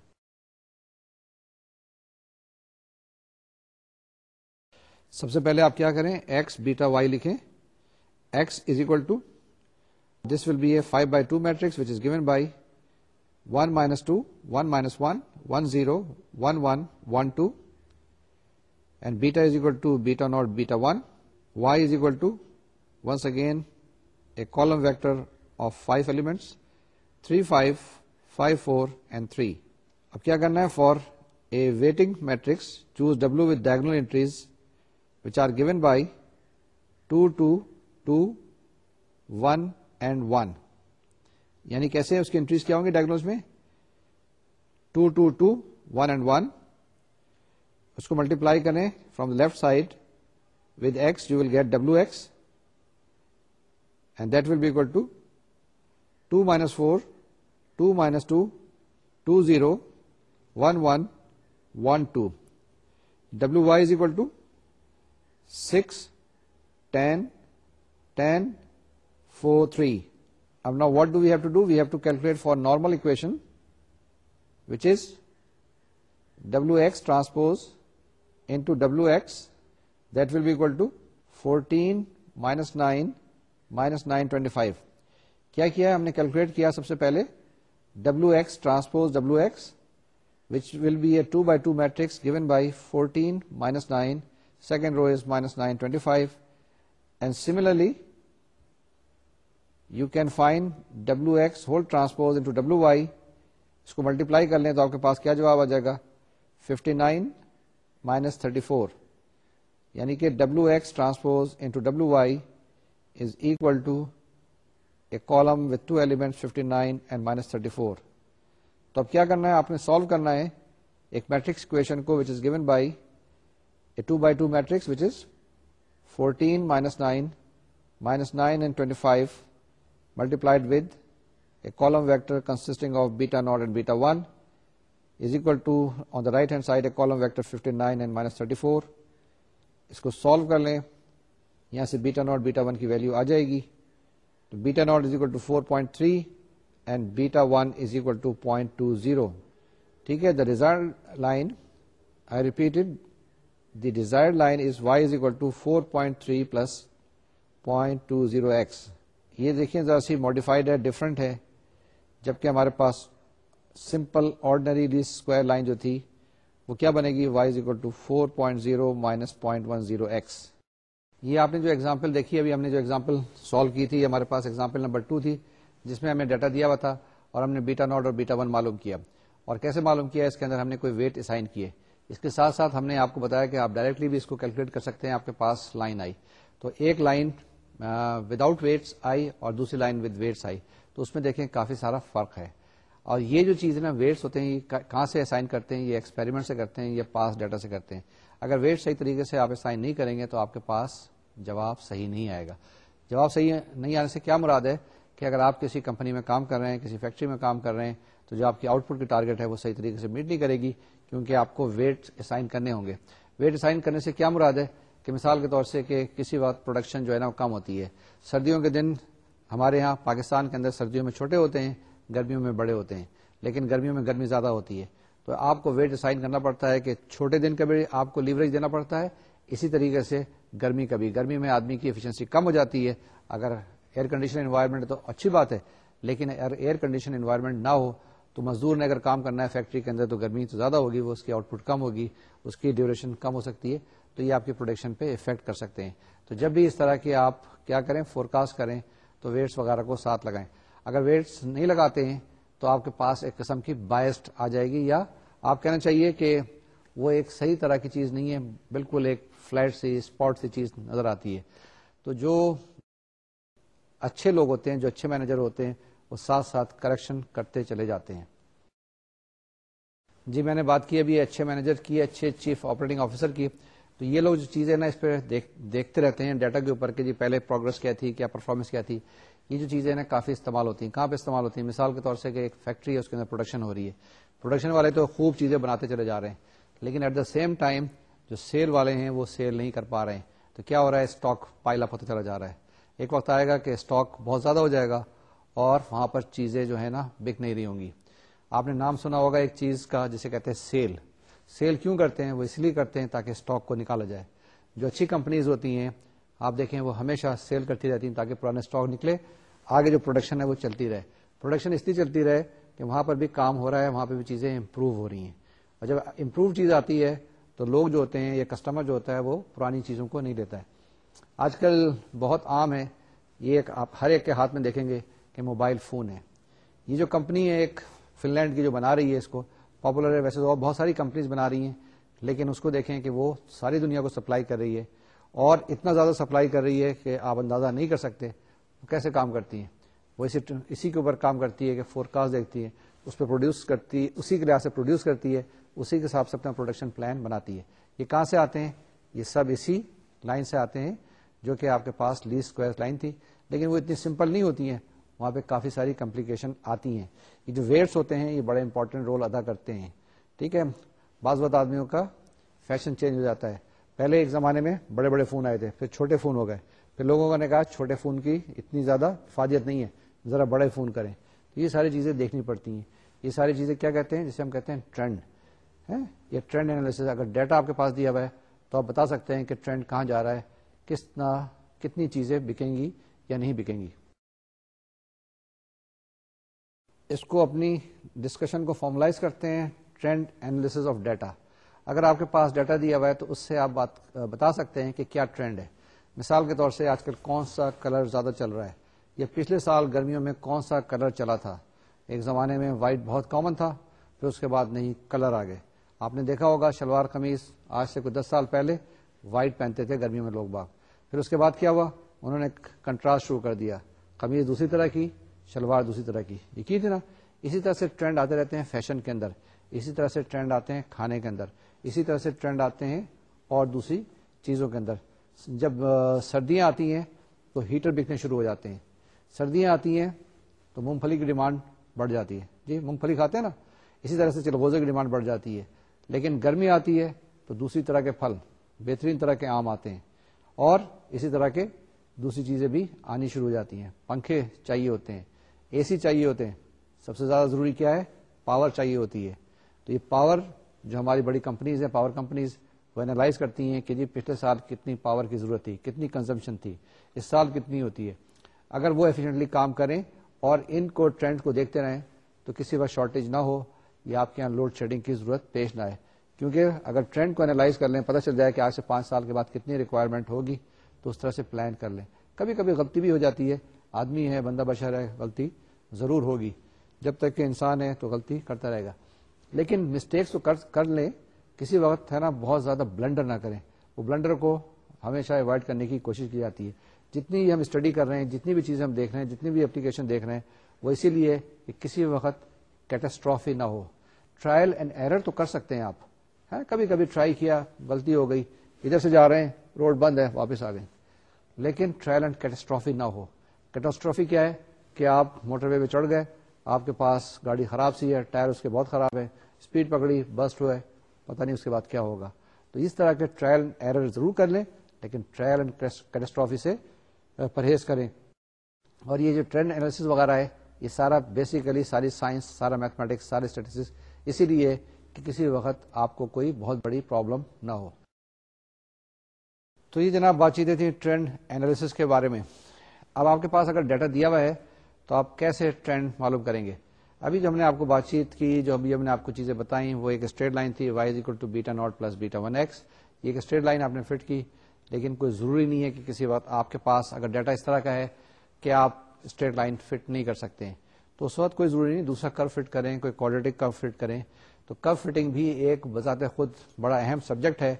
سب سے پہلے آپ کیا کریں؟ ایکس بیٹا وائی لکھیں۔ X is equal to this will be a five by two matrix which is given by one minus two one minus one one zero one one one two and beta is equal to beta naught beta one Y is equal to once again a column vector of five elements three five five four and three اب کیا کرنا ہے for a weighting matrix choose W with diagonal entries which are given by two two two one and one یعنی کیسے اس کی entries کیا ہوں گے ڈائگنوز میں؟ Two two two one and one اس کو ملٹیپلائی کریں from the left side with X you will get W X and that will be equal to two minus four two minus two two zero one one one two W Y is equal to six ten ten four three اب نا what do we have to do we have to calculate for normal equation which is W X transpose into W X that will be equal to fourteen minus nine minus nine twenty five کیا کیا ہم نے calculate کیا سب سے پہلے W X transpose W X which will be a two by two matrix given by fourteen minus nine second row is minus nine twenty five and similarly you can find W X whole transpose into W Y اس کو multiply کر لیں تو آپ کے پاس کیا جواب آ جائے گا؟ Fifty nine minus thirty four یعنی کہ W X transpose into W Y is equal to a column with two element fifty nine and minus thirty four تو اب کیا کرنا ہے؟ آپ نے سالو کرنا ہے ایک میٹرکس اکویشن کو which is given by a two by two matrix which is fourteen minus nine minus nine and twenty five multiplied with a column vector consisting of beta naught and beta one is equal to on the right hand side a column vector fifty nine and minus thirty four اس کو solve کر لیں یہاں سے beta not beta one کی value آ جائے گی تو beta naught is equal to four point three and beta one is equal to point two zero ٹھیک ہے the result line I repeated the desired line is Y is equal to four point three plus point two zero X یہ دیکھیں ذرا سی modified ہے different ہے جبکہ ہمارے پاس سمپل آرڈنری اسکوائر لائن جو تھی، وہ کیا بنے گی؟ Y is equal to four point zero minus point one zero X یہ آپ نے جو ایگزامپل دیکھی، ابھی ہم نے جو ایگزامپل سالو کی تھی ہمارے پاس ایگزامپل نمبر ٹو تھی، جس میں ہمیں ڈیٹا دیا ہوا تھا اور ہم نے بیٹا ناٹ اور بیٹا ون معلوم کیا۔ اور کیسے معلوم کیا؟ اس کے اندر ہم نے کوئی ویٹ اسائن کیے۔ اس کے ساتھ ساتھ ہم نے آپ کو بتایا کہ آپ ڈائریکٹلی بھی اس کو کیلکولیٹ کر سکتے ہیں، آپ کے پاس لائن آئی۔ تو ایک لائن وداؤٹ ویٹس آئی اور دوسری لائن ود ویٹس آئی۔ تو اس میں دیکھیں کافی سارا فرق ہے۔ اور یہ جو چیز نا ویٹس ہوتے ہیں، یہ کہاں سے اسائن کرتے ہیں، یہ ایکسپیریمنٹ سے کرتے ہیں یا پاس ڈیٹا سے کرتے ہیں۔ اگر ویٹ صحیح طریقے سے آپ اسائن نہیں کریں گے تو آپ کے پاس جواب صحیح نہیں آئے گا۔ جواب صحیح نہیں آنے سے کیا مراد ہے؟ کہ اگر آپ کسی کمپنی میں کام کر رہے ہیں، کسی فیکٹری میں کام کر رہے ہیں، تو جو آپ کی آؤٹ پٹ کی ٹارگیٹ ہے وہ صحیح طریقے سے میٹ نہیں کرے گی، کیونکہ آپ کو ویٹ اسائن کرنے ہوں گے۔ ویٹ اسائن کرنے سے کیا مراد ہے؟ کہ مثال کے طور سے کہ کسی وقت پروڈکشن جو ہے نا وہ کم ہوتی ہے۔ سردیوں کے دن ہمارے یہاں پاکستان کے اندر سردیوں میں چھوٹے ہوتے ہیں، گرمیوں میں بڑے ہوتے ہیں، لیکن گرمیوں میں گرمی زیادہ ہوتی ہے۔ تو آپ کو ویٹ اسائن کرنا پڑتا ہے کہ چھوٹے دن کا بھی آپ کو لیوریج دینا پڑتا ہے۔ اسی طریقے سے گرمی کا بھی گرمی میں آدمی کی ایفیشنسی کم ہو جاتی ہے۔ اگر ایئر کنڈیشن انوائرمنٹ تو اچھی بات ہے، لیکن اگر ایئر کنڈیشن انوائرمنٹ نہ ہو، تو مزدور نے اگر کام کرنا ہے فیکٹری کے اندر، تو گرمی تو زیادہ ہوگی، وہ اس کی آؤٹ پٹ کم ہوگی، اس کی ڈیوریشن کم ہو سکتی ہے۔ تو یہ آپ کی پروڈکشن پہ افیکٹ کر سکتے ہیں۔ تو جب بھی اس طرح کے آپ کیا کریں فورکاسٹ کریں تو ویٹس وغیرہ کو ساتھ لگائیں۔ اگر ویٹس نہیں لگاتے ہیں تو آپ کے پاس ایک قسم کی بائسڈ آ جائے گی یا آپ کہنا چاہیے کہ وہ ایک صحیح طرح کی چیز نہیں ہے، بالکل ایک فلیٹ سی اسپاٹ سی چیز نظر آتی ہے۔ تو جو اچھے لوگ ہوتے ہیں، جو اچھے مینیجر ہوتے ہیں، وہ ساتھ ساتھ کریکشن کرتے چلے جاتے ہیں۔ جی میں نے بات کی، ابھی اچھے مینیجر کی، اچھے چیف آپریٹنگ آفیسر کی۔ تو یہ لوگ جو چیزیں نا اس پہ دیکھتے رہتے ہیں ڈیٹا کے اوپر کہ جی پہلے پروگرس کیا تھی، کیا پرفارمنس کیا تھی، یہ جو چیزیں نا کافی استعمال ہوتی ہیں۔ کہاں پہ استعمال ہوتی ہیں؟ مثال کے طور سے کہ ایک فیکٹری ہے، اس کے اندر پروڈکشن ہو رہی ہے۔ پروڈکشن والے تو خوب چیزیں بناتے چلے جا رہے ہیں، لیکن ایٹ دا سیم ٹائم جو سیل والے ہیں وہ سیل نہیں کر پا رہے ہیں۔ تو کیا ہو رہا ہے؟ اسٹاک پائل اپ ہوتا چلا جا رہا ہے۔ ایک وقت آئے گا کہ اسٹاک بہت زیادہ ہو جائے گا اور وہاں پر چیزیں جو ہے نا بک نہیں رہی ہوں گی۔ آپ نے نام سنا ہوگا ایک چیز کا جسے کہتے ہیں سیل سیل کیوں کرتے ہیں؟ وہ اس لیے کرتے ہیں تاکہ اسٹاک کو نکالا جائے۔ جو اچھی کمپنیز ہوتی ہیں، آپ دیکھیں وہ ہمیشہ سیل کرتی رہتی ہیں تاکہ پرانے اسٹاک نکلے۔ آگے جو پروڈکشن ہے وہ چلتی رہے۔ پروڈکشن اس لیے چلتی رہے کہ وہاں پر بھی کام ہو رہا ہے، وہاں پہ بھی چیزیں امپروو ہو رہی ہیں۔ اور جب امپروو چیز آتی ہے تو لوگ جو ہوتے ہیں یا کسٹمر جو ہوتا ہے وہ پرانی چیزوں کو نہیں لیتا ہے۔ آج کل بہت عام ہے، یہ ایک آپ ہر ایک کے ہاتھ میں دیکھیں گے کہ موبائل فون ہے۔ یہ جو کمپنی ہے، ایک فن لینڈ کی جو بنا رہی ہے اس کو پاپولر ہے. ویسے تو بہت ساری کمپنیز بنا رہی ہیں، لیکن اس کو دیکھیں کہ وہ ساری دنیا کو سپلائی کر رہی ہے اور اتنا زیادہ سپلائی کر رہی ہے کہ آپ اندازہ نہیں کر سکتے وہ کیسے کام کرتی ہیں۔ وہ اسی اسی کے اوپر کام کرتی ہے کہ فور کاسٹ دیکھتی ہے، اس پہ پروڈیوس کرتی ہے اسی کے لحاظ سے پروڈیوس کرتی ہے، اسی کے حساب سے اپنا پروڈکشن پلان بناتی ہے۔ یہ کہاں سے آتے ہیں؟ یہ سب اسی لائن سے آتے ہیں جو کہ آپ کے پاس لیس اسکوائر لائن تھی، لیکن وہ اتنی سمپل نہیں ہوتی ہیں۔ وہاں پہ کافی ساری کمپلیکیشن آتی ہیں۔ یہ جو ویٹس ہوتے ہیں، یہ بڑے امپورٹنٹ رول ادا کرتے ہیں۔ ٹھیک ہے؟ بعض بہت آدمیوں کا فیشن چینج ہو جاتا ہے۔ پہلے ایک زمانے میں بڑے بڑے فون آئے تھے، پھر چھوٹے فون ہو گئے۔ پھر لوگوں نے کہا، چھوٹے فون کی اتنی زیادہ فادیت نہیں ہے، ذرا بڑے فون کریں۔ تو یہ ساری چیزیں دیکھنی پڑتی ہیں۔ یہ ساری چیزیں کیا کہتے ہیں؟ جسے ہم کہتے ہیں ٹرینڈ یہ ٹرینڈ اینالیس اگر ڈیٹا آپ کے پاس دیا ہوا ہے، تو آپ بتا سکتے ہیں کہ ٹرینڈ کہاں جا رہا ہے، کس کتنی چیزیں بکیں گی یا نہیں بکیں گی۔ اس کو اپنی ڈسکشن کو فارملائز کرتے ہیں ٹرینڈ اینالس آف ڈیٹا اگر آپ کے پاس ڈیٹا دیا ہوا ہے تو اس سے آپ بات، بتا سکتے ہیں کہ کیا ٹرینڈ ہے۔ مثال کے طور سے آج کل کون سا کلر زیادہ چل رہا ہے؟ یا پچھلے سال گرمیوں میں کون سا کلر چلا تھا؟ ایک زمانے میں وائٹ بہت کامن تھا، پھر اس کے بعد نہیں کلر آ گئے۔ آپ نے دیکھا ہوگا شلوار قمیض آج سے کوئی دس سال پہلے وائٹ پہنتے تھے گرمیوں میں لوگ باغ۔ پھر اس کے بعد کیا ہوا؟ انہوں نے کنٹراسٹ شروع کر دیا۔ قمیض دوسری طرح کی شلوار دوسری طرح کی۔ یہ کی تھی نا؟ اسی طرح سے ٹرینڈ آتے رہتے ہیں فیشن کے اندر۔ اسی طرح سے ٹرینڈ آتے ہیں کھانے کے اندر۔ اسی طرح سے ٹرینڈ آتے ہیں اور دوسری چیزوں کے اندر۔ جب سردیاں آتی ہیں تو ہیٹر بکنے شروع ہو جاتے ہیں۔ سردیاں آتی ہیں تو مونگ پھلی کی ڈیمانڈ بڑھ جاتی ہے۔ جی مونگ پھلی کھاتے ہیں نا؟ اسی طرح سے چلغوزے کی ڈیمانڈ بڑھ جاتی ہے۔ لیکن گرمی آتی ہے تو دوسری طرح کے پھل، بہترین طرح کے آم آتے ہیں۔ اور اسی طرح کے دوسری چیزیں بھی آنی شروع ہو جاتی ہیں۔ پنکھے چاہیے ہوتے ہیں۔ اے سی چاہیے ہوتے ہیں۔ سب سے زیادہ ضروری کیا ہے؟ پاور چاہیے ہوتی ہے۔ تو یہ پاور جو ہماری بڑی کمپنیز ہیں، پاور کمپنیز، وہ اینالائز کرتی ہیں کہ جی پچھلے سال کتنی پاور کی ضرورت تھی، کتنی کنزمپشن تھی، اس سال کتنی ہوتی ہے۔ اگر وہ ایفیشنٹلی کام کریں اور ان کو ٹرینڈ کو دیکھتے رہیں، تو کسی وقت شارٹیج نہ ہو یا آپ کے یہاں لوڈ شیڈنگ کی ضرورت پیش نہ آئے۔ کیونکہ اگر ٹرینڈ کو اینالائز کر لیں، پتہ چل جائے کہ آج سے پانچ سال کے بعد کتنی ریکوائرمنٹ ہوگی، تو اس طرح سے پلان کر لیں۔ کبھی کبھی غلطی بھی ہو جاتی ہے۔ آدمی ہے، بندہ بشر ہے، غلطی ضرور ہوگی۔ جب تک کہ انسان ہے تو غلطی کرتا رہے گا۔ لیکن مسٹیکس تو کر لیں۔ کسی وقت ہے نا، بہت زیادہ بلنڈر نہ کریں۔ وہ بلنڈر کو ہمیشہ اوائڈ کرنے کی کوشش کی جاتی ہے۔ جتنی ہم اسٹڈی کر رہے ہیں، جتنی بھی چیزیں ہم دیکھ رہے ہیں، جتنی بھی اپلیکیشن دیکھ رہے ہیں، وہ اسی لیے کہ کسی وقت کیٹاسٹرافی نہ ہو۔ ٹرائل اینڈ ایرر تو کر سکتے ہیں آپ۔ ہے، کبھی کبھی ٹرائی کیا، غلطی ہو گئی، ادھر سے جا رہے ہیں روڈ بند ہے، واپس آ گئے۔ لیکن ٹرائل اینڈ کیٹاسٹرافی نہ ہو۔ کیٹاسٹرافی کیا ہے کہ آپ موٹر وے پہ چڑھ گئے، آپ کے پاس گاڑی خراب سی ہے، ٹائر اس کے بہت خراب ہے اسپیڈ پکڑی، بسٹ ہوئے پتہ نہیں اس کے بعد کیا ہوگا۔ تو اس طرح کے ٹرائل ایرر ضرور کر لیں، لیکن ٹرائل اینڈ کیٹاسٹرافی سے پرہیز کریں۔ اور یہ جو ٹرینڈ انالیس وغیرہ ہے، یہ سارا بیسیکلی ساری سائنس سارا میتھمیٹکس سارے اسٹیٹس اسی لیے کہ کسی وقت آپ کو کوئی بہت بڑی پرابلم نہ ہو۔ تو یہ جناب بات چیتیں تھیں ٹرینڈ اینالیس کے بارے میں۔ اب آپ کے پاس اگر ڈیٹا دیا ہوا ہے تو آپ کیسے ٹرینڈ معلوم کریں گے؟ ابھی جو ہم نے آپ کو بات چیت کی، جو ابھی ہم نے آپ کو چیزیں بتائیں، وہ ایک اسٹریٹ لائن تھی Y equal to beta naught plus beta one X یہ ایک اسٹریٹ لائن آپ نے فٹ کی، لیکن کوئی ضروری نہیں ہے کہ کسی وقت آپ کے پاس اگر ڈیٹا اس طرح کا ہے کہ آپ اسٹریٹ لائن فٹ نہیں کر سکتے۔ ہیں تو اس وقت کوئی ضروری نہیں، دوسرا کر فٹ کریں، کوئی کوالٹی کر فٹ کریں۔ تو کب فٹنگ بھی ایک بذات خود بڑا اہم سبجیکٹ ہے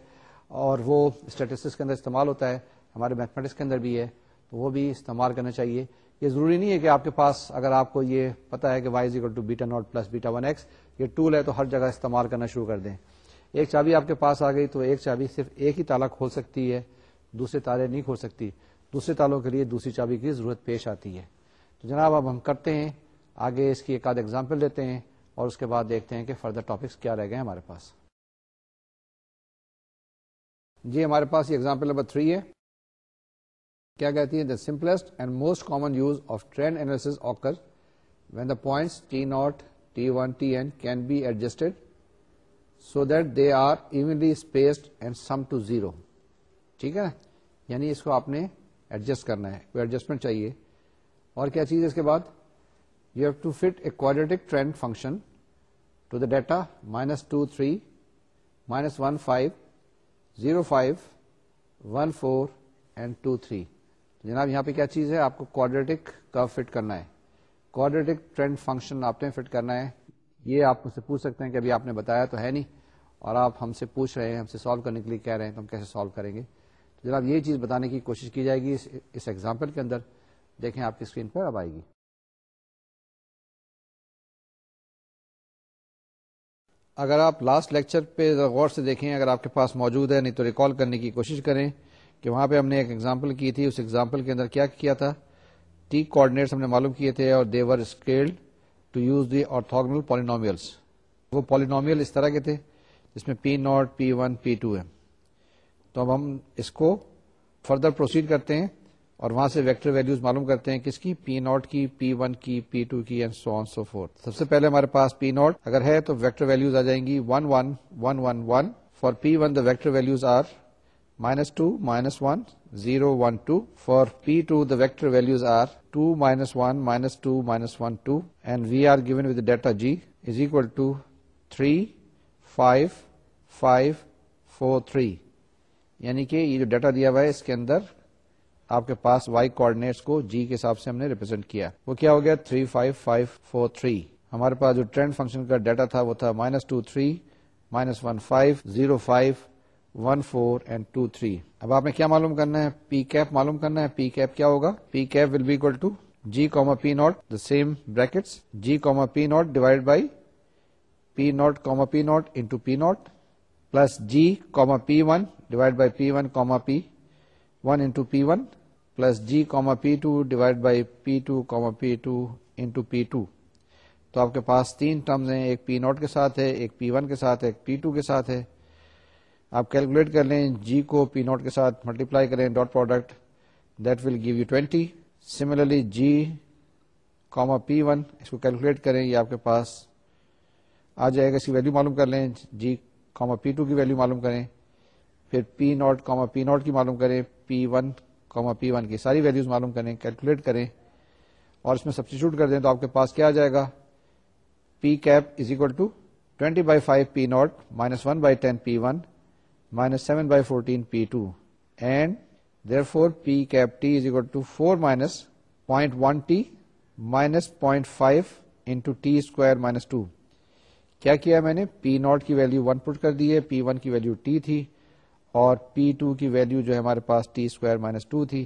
اور وہ اسٹیٹسٹکس کے اندر استعمال ہوتا ہے، ہمارے میتھمیٹکس کے اندر بھی ہے۔ تو وہ بھی استعمال کرنا چاہیے۔ یہ ضروری نہیں ہے کہ آپ کے پاس اگر آپ کو یہ پتا ہے کہ Y equal to beta naught plus beta one X یہ ٹول ہے تو ہر جگہ استعمال کرنا شروع کر دیں۔ ایک چابی آپ کے پاس آ گئی تو ایک چابی صرف ایک ہی تالا کھول سکتی ہے، دوسرے تالے نہیں کھول سکتی۔ دوسرے تالوں کے لیے دوسری چابی کی ضرورت پیش آتی ہے۔ تو جناب اب ہم کرتے ہیں، آگے اس کی ایک آدھ ایگزامپل دیتے ہیں اور اس کے بعد دیکھتے ہیں کہ فردر ٹاپکس کیا رہ گئے ہمارے پاس۔ جی ہمارے پاس یہ ایگزامپل نمبر تھری ہے۔ کیا کہتی ہے the simplest and most common use of trend analysis occur when the points T naught T one T N can be adjusted so that they are evenly spaced and sum to zero ٹھیک ہے؟ یعنی اس کو آپ نے adjust کرنا ہے، کوئی adjustment چاہیے۔ اور کیا چیز ہے اس کے بعد؟ You have to fit a quadratic trend function to the data minus two three minus one five zero five one four and two three جناب، یہاں پہ کیا چیز ہے؟ آپ کو کوڈریٹک کا فٹ کرنا ہے۔ کوڈریٹک ٹرینڈ فنکشن آپ نے فٹ کرنا ہے۔ یہ آپ مجھ سے پوچھ سکتے ہیں کہ ابھی آپ نے بتایا تو ہے نہیں، اور آپ ہم سے پوچھ رہے ہیں، ہم سے سالو کرنے کے لیے کہہ رہے ہیں تو ہم کیسے سالو کریں گے؟ تو جناب، یہ چیز بتانے کی کوشش کی جائے گی اس ایگزامپل کے اندر۔ دیکھیں آپ کی اسکرین پر، اب آئے گی۔ اگر آپ لاسٹ لیکچر پہ غور سے دیکھیں، اگر آپ کے پاس موجود ہے نہیں تو ریکال کرنے کی کوشش کریں۔ کہ وہاں پہ ہم نے ایک ایگزامپل کی تھی، اس ایگزامپل کے اندر کیا کیا تھا؟ ٹی کوآڈینیٹس ہم نے معلوم کیے تھے اور they were asked to use the orthogonal polynomials وہ پالینومیل اس طرح کے تھے، جس میں P naught P one P two ہے تو اب ہم اس کو فردر پروسیڈ کرتے ہیں اور وہاں سے ویکٹر ویلوز معلوم کرتے ہیں کس کی؟ پی ناٹ کی پی ون کی پی ٹو کی and so on so forth سب سے پہلے ہمارے پاس پی ناٹ اگر ہے تو ویکٹر ویلوز آ جائیں گی۔ One one one one one for P one the vector values are minus two minus one zero one two for P two the vector values are two minus one minus two minus one two and we are given with data G is equal to three five five four three یعنی کہ یہ جو data دیا ہوا ہے، اس کے اندر آپ کے پاس وائی کوآڈینیٹس کو جی کے حساب سے ہم نے ریپرزینٹ کیا۔ وہ کیا ہو گیا؟ Three five five four three ہمارے پاس جو ٹرینڈ فنکشن کا ڈیٹا تھا، وہ تھا minus two three minus one five zero five one four and two three اب آپ نے کیا معلوم کرنا ہے؟ پی کیپ معلوم کرنا ہے؟ پی کیپ کیا ہوگا؟ P cap will be equal to G comma P naught the same brackets G comma P naught divide by P naught comma P naught into P naught plus G comma P one divide by P one comma P one into P one plus G comma P two divide by P two comma P two into P two تو آپ کے پاس تین terms ہیں، ایک پی note کے ساتھ ہے، ایک پی ون کے ساتھ ہے، ایک پی ٹو کے ساتھ ہے۔ آپ کیلکولیٹ کر لیں جی کو پی نوٹ کے ساتھ ملٹیپلائی کریں dot product that will give you twenty similarly G comma P one اس کو کیلکولیٹ کریں یہ آپ کے پاس آ جائے گا، اس کی ویلو معلوم کر لیں جی کوما پی ٹو کی ویلو معلوم کریں، پھر پی ناٹ کوما پی ناٹ کی معلوم کریں پی ون کوما پی ون کی ساری ویلوز معلوم کریں کیلکولیٹ کریں اور اس میں سبسٹیچیوٹ کر دیں تو آپ کے پاس کیا آ جائے گا؟ P cap is equal to twenty by five P naught minus one by ten P one minus seven by fourteen P two and therefore P cap T is equal to four minus point one T minus point five into T square minus two کیا کیا میں نے پی naught کی value one put کر دی ہے پی one کی value T تھی اور پی ٹو کی ویلو جو ہے ہمارے پاس ٹی اسکوائر مائنس ٹو تھی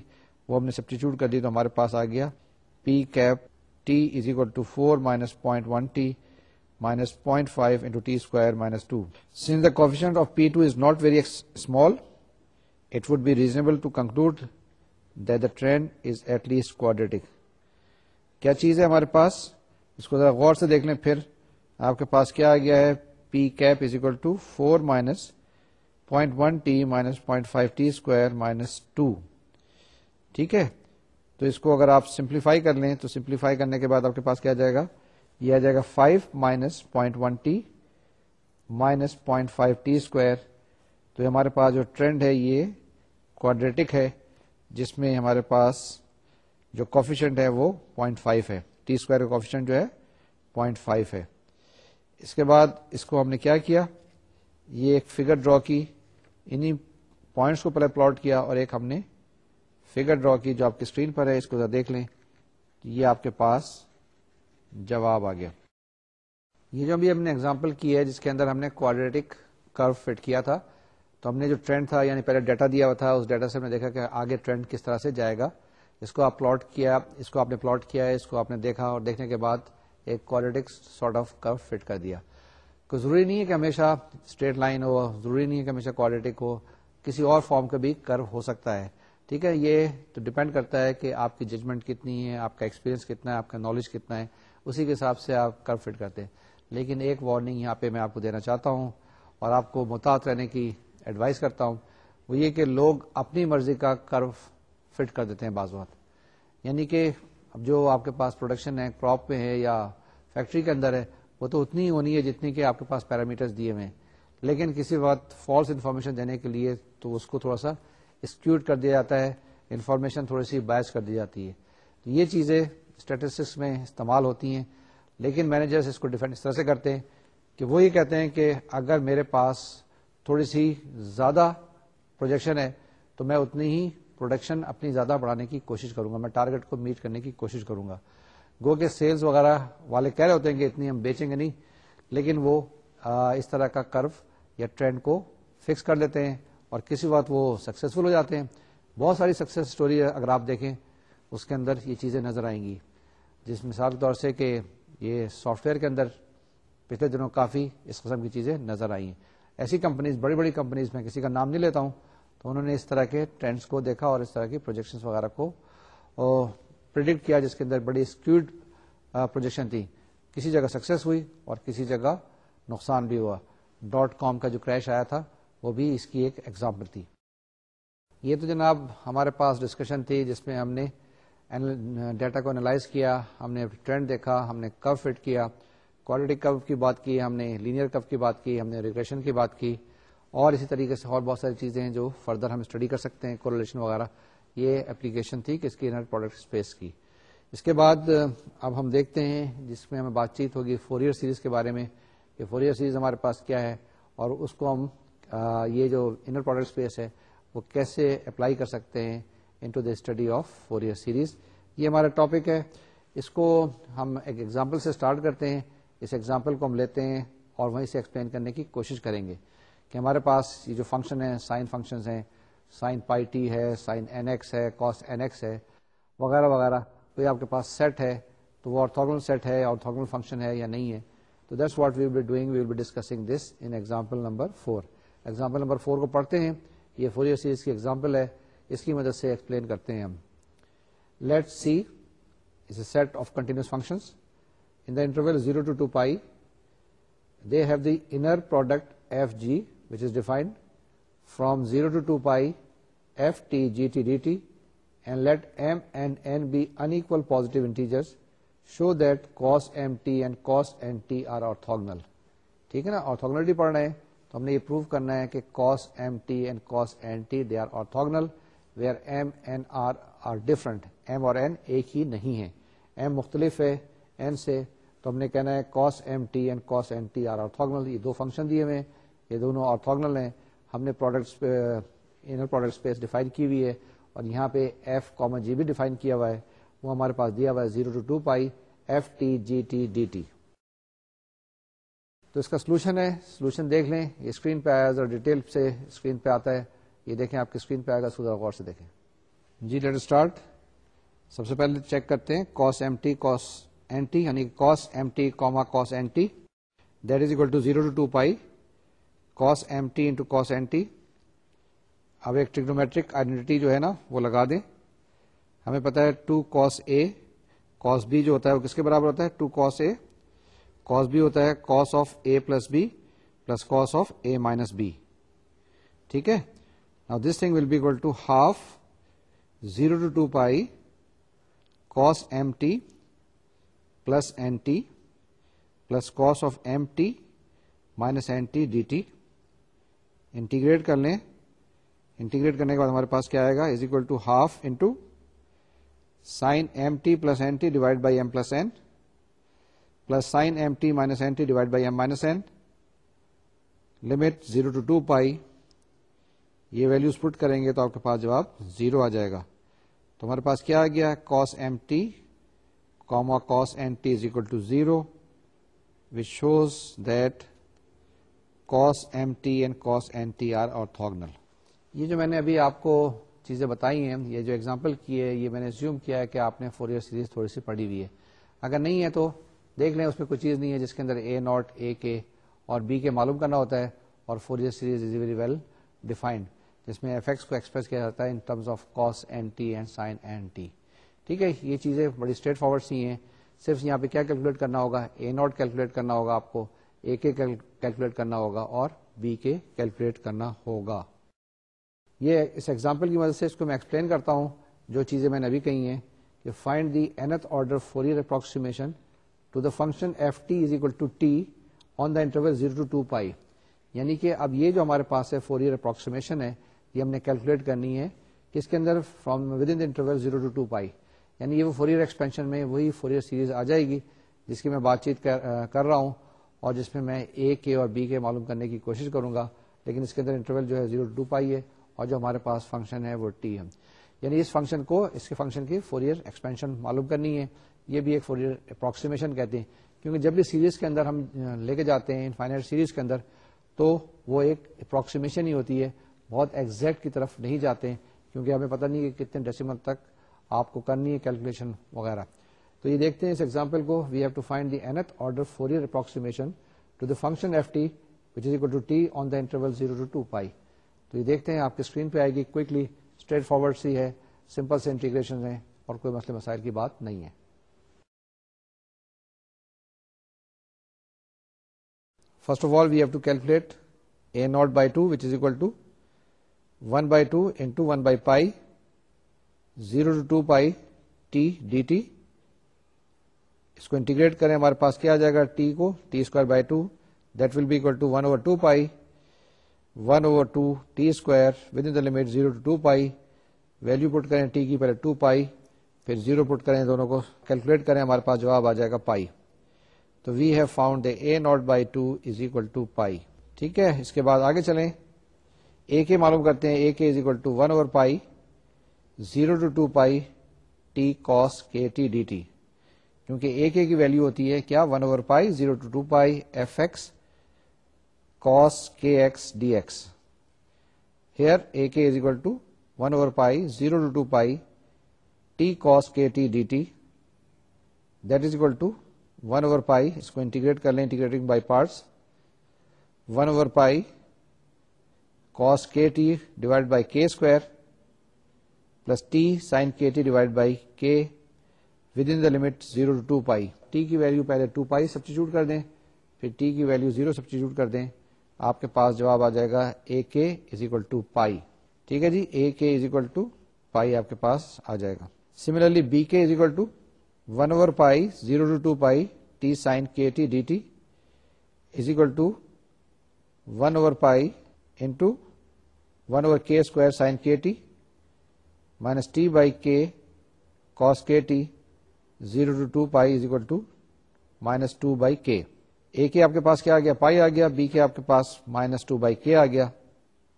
وہ ہم نے سبسٹیچیوٹ کر دی تو ہمارے پاس آ گیا P cap T is equal to four minus point one T minus point five into T square minus two since the coefficient of P two is not very small it would be reasonable to conclude that the trend is at least quadratic کیا چیز ہے ہمارے پاس اس کو ذرا غور سے دیکھ لیں پھر آپ کے پاس کیا آ گیا ہے P cap is equal to four minus point one T minus point five T square minus two ٹھیک ہے تو اس کو اگر آپ سمپلیفائی کر لیں تو سمپلیفائی کرنے کے بعد آپ کے پاس کیا جائے گا یہ آ جائے گا five minus point one T minus point five T square تو ہمارے پاس جو ٹرینڈ ہے یہ کوڈریٹک ہے، جس میں ہمارے پاس جو کوفیشنٹ ہے وہ پوائنٹ فائیو ہے۔ ٹی اسکوائر کا کوفیشنٹ جو ہے پوائنٹ فائیو ہے۔ اس کے بعد اس کو ہم نے کیا کیا؟ یہ ایک فگر ڈرا کی، انہی پوائنٹس کو پہلے پلاٹ کیا اور ایک ہم نے فگر ڈرا کی جو آپ کی اسکرین پر ہے، اس کو ذرا دیکھ لیں۔ یہ آپ کے پاس جواب آ گیا۔ یہ جو بھی ہم نے اگزامپل کی ہے جس کے اندر ہم نے کوڈریٹک کرو فٹ کیا تھا، تو ہم نے جو ٹرینڈ تھا یعنی پہلے ڈیٹا دیا ہوا تھا، اس ڈیٹا سے ہم نے دیکھا کہ آگے ٹرینڈ کس طرح سے جائے گا۔ اس کو آپ پلاٹ کیا، اس کو آپ نے پلاٹ کیا ہے اس کو آپ نے دیکھا اور دیکھنے کے بعد ایک quadratic sort of curve fit کر دیا۔ کوئی ضروری نہیں ہے کہ ہمیشہ اسٹریٹ لائن ہو، ضروری نہیں ہے کہ ہمیشہ کوالٹک ہو، کسی اور فارم کا بھی کرو ہو سکتا ہے۔ ٹھیک ہے، یہ تو ڈپینڈ کرتا ہے کہ آپ کی ججمنٹ کتنی ہے، آپ کا ایکسپیرینس کتنا ہے، آپ کا نالج کتنا ہے۔ اسی کے حساب سے آپ کرو فٹ کرتے ہیں۔ لیکن ایک وارننگ یہاں پہ میں آپ کو دینا چاہتا ہوں اور آپ کو محتاط رہنے کی ایڈوائز کرتا ہوں۔ وہ یہ کہ لوگ اپنی مرضی کا کرو فٹ کر دیتے ہیں بعض وقت۔ یعنی کہ اب جو آپ کے پاس پروڈکشن ہے کراپ میں ہے یا فیکٹری کے اندر ہے، وہ تو اتنی ہی ہونی ہے جتنی کہ آپ کے پاس پیرامیٹر دیے ہوئے ہیں۔ لیکن کسی وقت فالس انفارمیشن دینے کے لیے تو اس کو تھوڑا سا اسکیوٹ کر دیا جاتا ہے انفارمیشن تھوڑی سی بیچ کر دی جاتی ہے۔ یہ چیزیں اسٹیٹسٹکس میں استعمال ہوتی ہیں، لیکن مینیجرس اس کو ڈیفینڈ اس طرح سے کرتے ہیں کہ وہ یہ کہتے ہیں کہ اگر میرے پاس تھوڑی سی زیادہ پروجیکشن ہے تو میں اتنی ہی پروڈکشن اپنی زیادہ بڑھانے کی کوشش کروں گا، میں ٹارگیٹ کو میٹ کرنے کی کوشش کروں گا۔ گو کہ سیلز وغیرہ والے کہہ رہے ہوتے ہیں کہ اتنی ہم بیچیں گے نہیں، لیکن وہ اس طرح کا کرو یا ٹرینڈ کو فکس کر لیتے ہیں اور کسی وقت وہ سکسیزفل ہو جاتے ہیں۔ بہت ساری سکسیز اسٹوری اگر آپ دیکھیں اس کے اندر یہ چیزیں نظر آئیں گی۔ جس مثال کے طور سے کہ یہ سافٹ ویئر کے اندر پچھلے دنوں کافی اس قسم کی چیزیں نظر آئی ہیں ایسی کمپنیز بڑی بڑی کمپنیز میں کسی کا نام نہیں لیتا ہوں، تو انہوں نے اس طرح کے ٹرینڈس کو دیکھا اور اس طرح کی پروجیکشن وغیرہ کو پرڈکٹ کیا جس کے اندر بڑی اسکیوڈ پروجیکشن تھی۔ کسی جگہ سکسیس ہوئی اور کسی جگہ نقصان بھی ہوا۔ ڈاٹ کام کا جو کریش آیا تھا، وہ بھی اس کی ایک ایگزامپل تھی۔ یہ تو جناب ہمارے پاس ڈسکشن تھی جس میں ہم نے ڈیٹا کو انالائز کیا، ہم نے ٹرینڈ دیکھا، ہم نے کب فٹ کیا، کوالٹی کب کی بات کی، ہم نے لینئر کب کی بات کی، ہم نے ریگریشن کی بات کی، اور اسی طریقے سے اور بہت ساری چیزیں ہیں جو فردر ہم اسٹڈی کر سکتے ہیں کوریلیشن وغیرہ، یہ اپلیکیشن تھی کہ اس کی انر پروڈکٹ اسپیس کی۔ اس کے بعد، اب ہم دیکھتے ہیں، جس میں ہمیں بات چیت ہوگی فور ایئر سیریز کے بارے میں، کہ فور ایئر سیریز ہمارے پاس کیا ہے، اور اس کو ہم یہ جو انر پروڈکٹ اسپیس ہے، وہ کیسے اپلائی کر سکتے ہیں into the study of Fourier series یہ ہمارا ٹاپک ہے. اس کو ہم ایک ایگزامپل سے اسٹارٹ کرتے ہیں. اس ایگزامپل کو ہم لیتے ہیں اور وہیں سے ایکسپلین کرنے کی کوشش کریں گے کہ ہمارے پاس یہ جو فنکشن ہے سائن فنکشن ہیں سائن پائی ٹی ہے سائن این ایکس ہے کاس این ایکس ہے، وغیرہ وغیرہ. کوئی آپ کے پاس سیٹ ہے. تو وہ آرتھوگنل سیٹ ہے آرتھوگنل فنکشن ہے یا نہیں ہے. تو that's what we be doing we will be discussing this in example number four example number four کو پڑھتے ہیں. یہ فور ایئر سیریز کی ایگزامپل ہے. اس کی مدد سے ایکسپلین کرتے ہیں ہم۔ Let C is a set of continuous function in the interval zero to two pi they have the inner product f G which is defined from zero to two pi F t g t d t and let m and n be unequal positive integers show that cos m t and cos n t are orthogonal ٹھیک ہے نا؟ Orthogonality پڑھ رہے ہیں تو ہم نے یہ پروو کرنا ہے کہ cos m t and cos n t they are orthogonal where m n are are different m اور این ایک ہی نہیں ہے ایم مختلف ہے. این سے تو ہم نے کہنا ہے cos m t and cos n t are orthogonal یہ دو فنکشن دیے ہوئے یہ دونوں آرتھوگنل ہیں. ہم نے product inner product space define کی ہوئی ہے اور یہاں پہ ایف کامن جی بھی ڈیفائن کیا ہوا ہے. وہ ہمارے پاس دیا ہوا ہے zero to two pi f t g t d t تو اس کا سولوشن ہے. سولوشن دیکھ لیں. یہ اسکرین پہ آیا. ذرا ڈیٹیل سے اسکرین پہ آتا ہے. یہ دیکھیں آپ کی اسکرین پہ آئے گا سوزا غور سے دیکھیں۔ جی لیٹ اسٹارٹ سب سے پہلے چیک کرتے ہیں cos m t cos n t یعنی cos m t comma cos n t that is equal to zero to two pi cos m t into cos n t اب ایک trigonometric identity جو ہے نا، وہ لگا دیں۔ ہمیں پتا ہے two cos a cos b جو ہوتا ہے وہ کس کے برابر ہوتا ہے؟ Two cos a cos be ہوتا ہے cos of a plus b plus cos of a minus b ٹھیک ہے؟ This thing will be equal to half zero to two pi cos m t plus n t plus cos of m t minus integrate کر لیں integrate کرنے کے بعد ہمارے پاس کیا آئے گا is equal to half into sine m t plus n t divide by m plus n plus sine m t minus n t divide by m minus n limit zero to two pi یہ values پٹ کریں گے تو آپ کے پاس جواب zero آ جائے گا۔ تو ہمارے پاس کیا آ گیا؟ Cos m t comma cos n t is equal to zero which shows that cos m t and cos n t are orthogonal یہ جو میں نے ابھی آپ کو چیزیں بتائی ہیں، یہ جو ایگزامپل کی ہے، یہ میں نے زیوم کیا ہے کہ آپ نے فور ایئر سیریز تھوڑی سی پڑھی ہوئی ہے۔ اگر نہیں ہے تو دیکھ لیں، اس میں کوئی چیز نہیں ہے جس کے اندر اے ناٹ اے کے اور بی کے معلوم کرنا ہوتا ہے اور Fourier series is very well defined جس میں ایف ایکس کو ایکسپریس کیا جاتا ہے in terms of cos n t and sine n t ٹھیک ہے؟ یہ چیزیں بڑی اسٹریٹ فارورڈ سی ہیں۔ صرف یہاں پہ کیا کیلکولیٹ کرنا ہوگا؟ اے ناٹ کیلکولیٹ کرنا ہوگا آپ کو اے کے کیلکولیٹ کرنا ہوگا اور بی کے کیلکولیٹ کرنا ہوگا۔ یہ اس ایگزامپل کی مدد سے اس کو میں ایکسپلین کرتا ہوں۔ جو چیزیں میں نے ابھی کہی ہیں کہ find the nth order Fourier approximation to the function f t is equal to t on the interval zero to two pi یعنی کہ اب یہ جو ہمارے پاس ہے فور ایئر اپروکسیمیشن ہے یہ ہم نے کیلکولیٹ کرنی ہے کس کے اندر from within interval zero to two pi یعنی یہ وہ فور ایئر ایکسپینشن میں وہی فور ایئر سیریز آ جائے گی جس کی میں بات چیت کر رہا ہوں اور جس میں میں اے کے اور بی کے معلوم کرنے کی کوشش کروں گا، لیکن اس کے اندر انٹرول جو ہے زیرو ٹو پائی ہے اور جو ہمارے پاس فنکشن ہے وہ ٹی ہے۔ یعنی اس فنکشن کو، اس کے فنکشن کی فور ایئر ایکسپینشن معلوم کرنی ہے۔ یہ بھی ایک فور ایئر اپروکسیمیشن کہتے ہیں۔ کیونکہ جب بھی سیریز کے اندر ہم لے کے جاتے ہیں انفائنٹ سیریز کے اندر، تو وہ ایک اپروکسیمیشن ہی ہوتی ہے۔ بہت ایگزیکٹ کی طرف نہیں جاتے ہیں، کیونکہ ہمیں پتہ نہیں کہ کتنے ڈیسیمل تک آپ کو کرنی ہے کیلکولیشن وغیرہ۔ تو یہ دیکھتے ہیں اس ایگزامپل کو۔ We have to find the nth order Fourier approximation to the function f t which is equal to t on the interval zero to two pi تو یہ دیکھتے ہیں، آپ کی اسکرین پہ آئے گی کوکلی اسٹریٹ فارورڈ سی ہے سمپل سے انٹیگریشن ہے اور کوئی مسئلے مسائل کی بات نہیں ہے۔ First of all we have to calculate a naught by two which is equal to one by two into one by pi, zero to two pi t d t. اس کو انٹیگریٹ کریں، ہمارے پاس کیا آ جائے گا؟ ٹی کو، t square by two. That will be equal to one over two pi one over two t square within the limit zero to two pi. Value put کریں ٹی کی پہلے ٹو پائی، پھر زیرو پٹ کریں، دونوں کو calculate کریں، ہمارے پاس جواب آ جائے گا پائی۔ تو we have found a naught by two is equal to pi ٹھیک ہے، اس کے بعد آگے چلیں۔ اے کے معلوم کرتے ہیں a k is equal to one over pi zero to two pi t cos k t d T کیونکہ اے کے کی ویلو ہوتی ہے کیا? One over pi zero to two pi f x cos k x d x here a k is equal to one over pi zero to two pi t cos k t d t that is equal to one over pi اس کو integrate کر لیں integrating by parts one over pi cos k t divide by k square plus t sine k t divide by k within the limit zero to two pi t کی value پہلے two pi substitute کر دیں، پھر t کی value zero substitute کر دیں۔ آپ کے پاس جواب آ جائے گا اے کے از اکول ٹو پائی ٹھیک ہے جی؟ اے کے از اکول ٹو پائی آپ کے پاس آ جائے گا۔ Similarly b k is equal to one over pi zero to two pi t sine k t d t is equal to one over pi into one over k square sine k t minus t by k cos k t zero to two pi is equal to minus two by k a k آپ کے پاس کیا آ گیا پائی آ گیا be k آپ کے پاس مائنس ٹو بائی کے آ گیا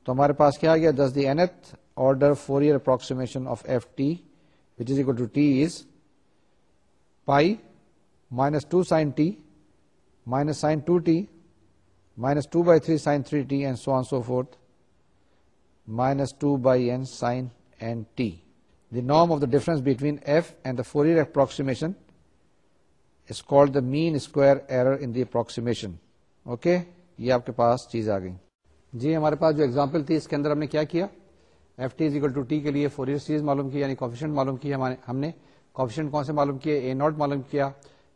تو ہمارے پاس کیا آ گیا this the nth order Fourier approximation of f t which is equal to t is pi minus two sine t minus sine two t minus two by three sine three t and so on so forth minus two by n sine n t the norm of the difference between f and the Fourier approximation is called the mean square error in the approximation okay یہ آپ کے پاس چیز آ گئی. جی ہمارے پاس جو example تھی، اس کے اندر ہم نے کیا کیا؟ F t is equal to t کے لیے فور ایئر سیریز معلوم کی یعنی کوفیشنٹ معلوم کی ہم نے کوفیشنٹ کون سے معلوم کیے؟ اے ناٹ معلوم کیا،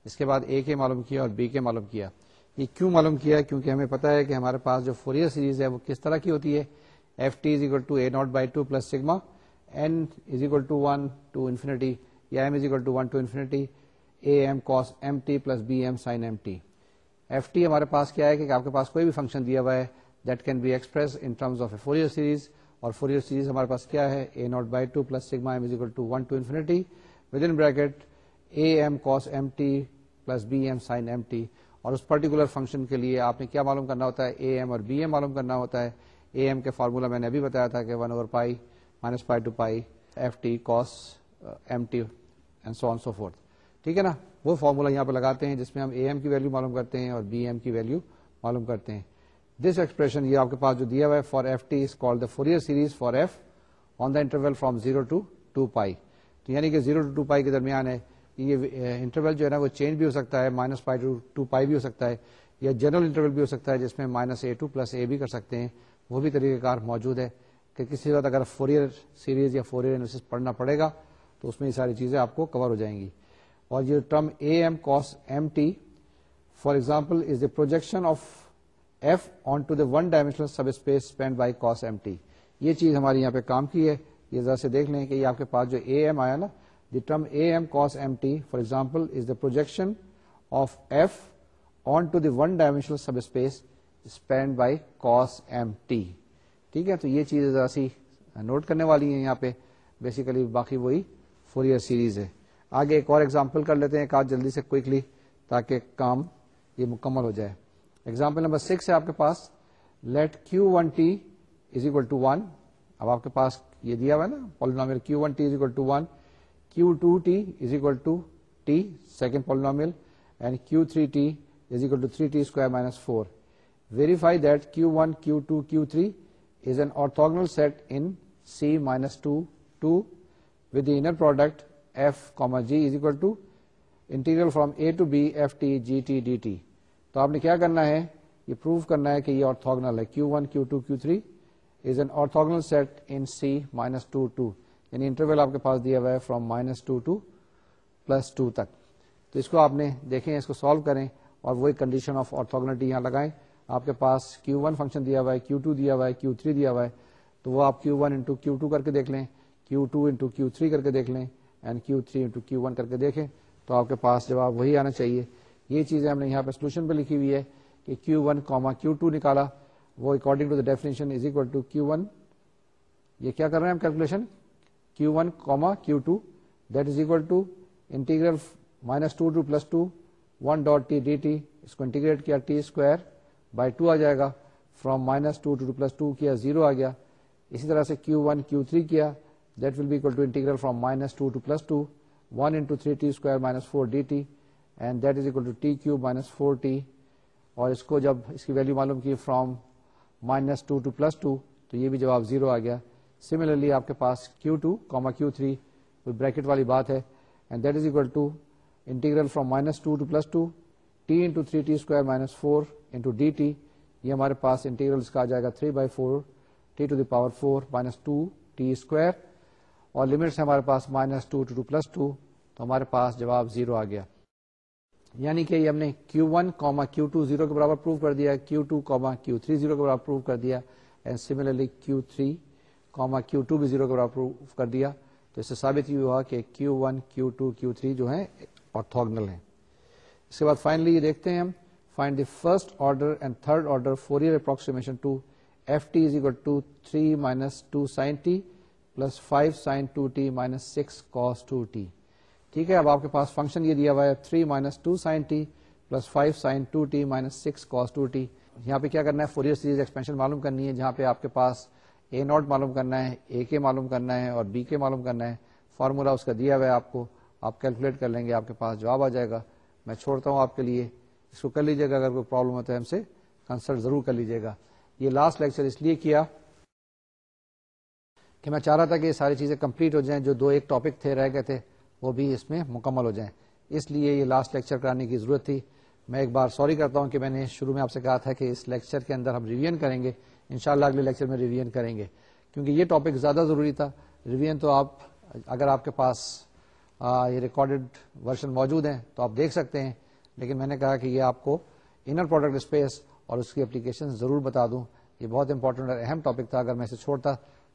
اس کے بعد اے کے معلوم کیا اور بی کے معلوم کیا. یہ کیوں معلوم کیا؟ کیونکہ ہمیں پتا ہے کہ ہمارے پاس جو فور ایئر سیریز ہے، وہ کس طرح کی ہوتی ہے؟ F t is equal to a naught by two plus sigma n is equal to one to infinity یا m is equal to one to infinity a m cos m t plus b m sine m t f t ہمارے پاس کیا ہے کہ آپ کے پاس کوئی بھی فنکشن دیا ہوا ہے that can be express in terms of a Fourier series اور فور ایئر سیریز ہمارے پاس کیا ہے? A naught by two plus sigma m is equal to one to infinity within bracket a m cos m t plus b m sine m t اور اس particular function کے لیے آپ نے کیا معلوم کرنا ہوتا ہے? اے ایم اور بی ایم معلوم کرنا ہوتا ہے. اے ایم کے فارمولا میں نے ابھی بتایا تھا کہ one over pi minus pi to pi f t cos m t and so on so forth ٹھیک ہے نا؟ وہ فارمولا یہاں پہ لگاتے ہیں جس میں ہم اے ایم کی ویلو معلوم کرتے ہیں اور بی ایم کی ویلو معلوم کرتے ہیں۔ دس ایکسپریشن یہ آپ کے پاس جو دیا ہوا ہے for f t is call the Fourier series for f on the interval from zero to two pi تو یعنی کہ زیرو ٹو ٹو پائی کے درمیان ہے۔ یہ انٹرول جو ہے نا وہ چینج بھی ہو سکتا ہے minus pi to two pi بھی ہو سکتا ہے یا جنرل انٹرول بھی ہو سکتا ہے جس میں minus a to plus a بھی کر سکتے ہیں۔ وہ بھی طریقہ کار موجود ہے کہ کسی وقت اگر فور ایئر سیریز یا فور ایئر پڑھنا پڑے گا تو اس میں یہ ساری چیزیں آپ کو کور ہو جائیں گی۔ اور یہ term a m cos m t for example is the projection of f onto the one dimensional subspace spanned by cos m t. یہ چیز ہماری یہاں پہ کام کی ہے۔ یہ ذرا سے دیکھ لیں کہ یہ آپ کے پاس جو اے ایم آیا نا، the term a m cos m t for example is the projection of f onto the one dimensional subspace spanned by cos m t ٹھیک ہے؟ تو یہ چیز ذرا سی نوٹ کرنے والی ہیں یہاں پہ. بیسیکلی باقی وہی فور ایئر سیریز ہے. آگے ایک اور ایگزامپل کر لیتے ہیں، ایک آج جلدی سے کوئکلی تاکہ کام یہ مکمل ہو جائے. ایگزامپل نمبر سکس ہے آپ کے پاس. Let q one t is equal to one اب آپ کے پاس یہ دیا ہوا ہے نا polynomial q one t is equal to one q two t is equal to t second polynomial and q three t is equal to three t square minus four verify that q one q two q three is an orthogonal set in C minus two two with the inner product f comma g is equal to integral from a to b f t g t d t تو آپ نے کیا کرنا ہے؟ یہ prove کرنا ہے کہ یہ آرتھوگنل ہے. Q one q two q three is an orthogonal set in C minus two two یعنی انٹرویل آپ کے پاس دیا ہوا ہے from minus two to plus two تک. تو اس کو آپ نے دیکھیں، اس کو سالو کریں اور وہی کنڈیشن آف آرتھوگنلٹی یہاں لگائیں۔ آپ کے پاس کیو ون فنکشن دیا ہوا ہے کیو ٹو دیا ہوا ہے کیو تھری دیا ہوا ہے، تو وہ آپ q one into q two کر کے دیکھ لیں q two into q three کر کے دیکھ لیں and q three into q one کر کے دیکھیں، تو آپ کے پاس جواب وہی آنا چاہیے۔ یہ چیزیں ہم نے یہاں پہ سولوشن پہ لکھی ہوئی ہے کہ Q one comma Q two نکالا، وہ according to the definition is equal to Q one یہ کیا کر رہے ہیں ہم calculation Q one comma Q two that is equal to integral minus two to plus two one dot T D T اس کو integrate کیا T square by two آ جائے گا from minus two to plus two کیا zero آ گیا۔ اسی طرح سے کیو ون کیو تھری کیا that will be equal to integral from minus two to plus two one into three T square minus four D T and that is equal to T cube minus four T اور اس کو جب اس کی value معلوم کی from minus two to plus two تو یہ بھی جواب زیرو آ گیا۔ سملرلی آپ کے پاس Q two comma Q three bracket والی بات ہے and that is equal to integral from minus two to plus two T into three T square minus four into D T, یہ ہمارے پاس انٹیگریل کا آ جائے گا three by four T to the power four minus two T square, اور limits ہمارے پاس minus two two to plus two, تو ہمارے پاس جواب زیرو آ گیا۔ یعنی کہ ہم نے Q one comma Q two zero کے برابر پروو کر دیا، Q two comma Q three zero کے برابر پروو کر دیا and similarly Q three comma Q two بھی زیرو کے برابر پروو کر دیا۔ تو اس سے ثابت یہ ہوا کہ Q one, Q two, Q three جو ہے آرتھوگنل ہیں۔ اس کے بعد فائنلی یہ دیکھتے ہیں ہم find the first order and third order Fourier approximation to F T is equal to three minus two sine T plus five sine two T minus six cos two T ٹھیک ہے، اب آپ کے پاس function یہ دیا ہوا ہے three minus two sine T plus five sine two T minus six cos two T یہاں پہ کیا کرنا ہے؟ فوریئر سیریز ایکسپینشن معلوم کرنی ہے، جہاں پہ آپ کے پاس اے ناٹ معلوم کرنا ہے اے کے معلوم کرنا ہے اور بی کے معلوم کرنا ہے۔ فارمولا اس کا دیا ہوا ہے آپ کو، آپ کیلکولیٹ کر لیں گے، آپ کے پاس جواب آ جائے گا۔ میں چھوڑتا ہوں آپ کے لیے۔ اس کو کر لیجیے گا، اگر کوئی پرابلم ہوتا ہے ہم سے کنسلٹ ضرور کر لیجیے گا۔ یہ لاسٹ لیکچر اس لیے کیا کہ میں چاہ رہا تھا کہ یہ ساری چیزیں کمپلیٹ ہو جائیں، جو دو ایک ٹاپک تھے، رہ گئے تھے، وہ بھی اس میں مکمل ہو جائیں۔ اس لیے یہ لاسٹ لیکچر کرانے کی ضرورت تھی۔ میں ایک بار سوری کرتا ہوں کہ میں نے شروع میں آپ سے کہا تھا کہ اس لیکچر کے اندر ہم ریویژن کریں گے۔ انشاءاللہ اگلے لیکچر میں ریویژن کریں گے۔ کیونکہ یہ ٹاپک زیادہ ضروری تھا۔ ریویژن تو آپ، اگر آپ کے پاس یہ ریکارڈڈ ورژن موجود ہیں، تو آپ دیکھ سکتے ہیں۔ لیکن میں نے کہا کہ یہ آپ کو انر پروڈکٹ اسپیس اور اس کی اپلیکیشن ضرور بتا دوں۔ یہ بہت امپورٹنٹ اور اہم ٹاپک تھا، اگر میں اسے چھوڑتا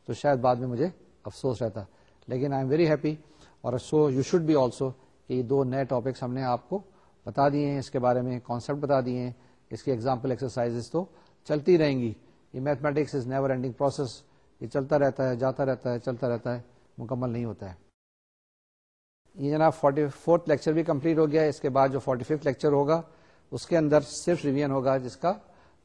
تو شاید بعد میں مجھے افسوس رہتا۔ لیکن آئی ایم ویری ہیپی اور so you should be also کہ یہ دو نئے ٹاپکس ہم نے آپ کو بتا دیے ہیں۔ اس کے بارے میں کانسیپٹ بتا دیے ہیں۔ اس کی ایگزامپل ایکسرسائز تو چلتی رہیں گی۔ یہ mathematics is never ending process یہ چلتا رہتا ہے، جاتا رہتا ہے، چلتا رہتا ہے، مکمل نہیں ہوتا ہے۔ یہ جناب فورٹی فورتھ لیکچر بھی کمپلیٹ ہو گیا اس کے بعد جو فورٹی ففتھ لیکچر ہوگا، اس کے اندر صرف ریویژن ہوگا، جس کا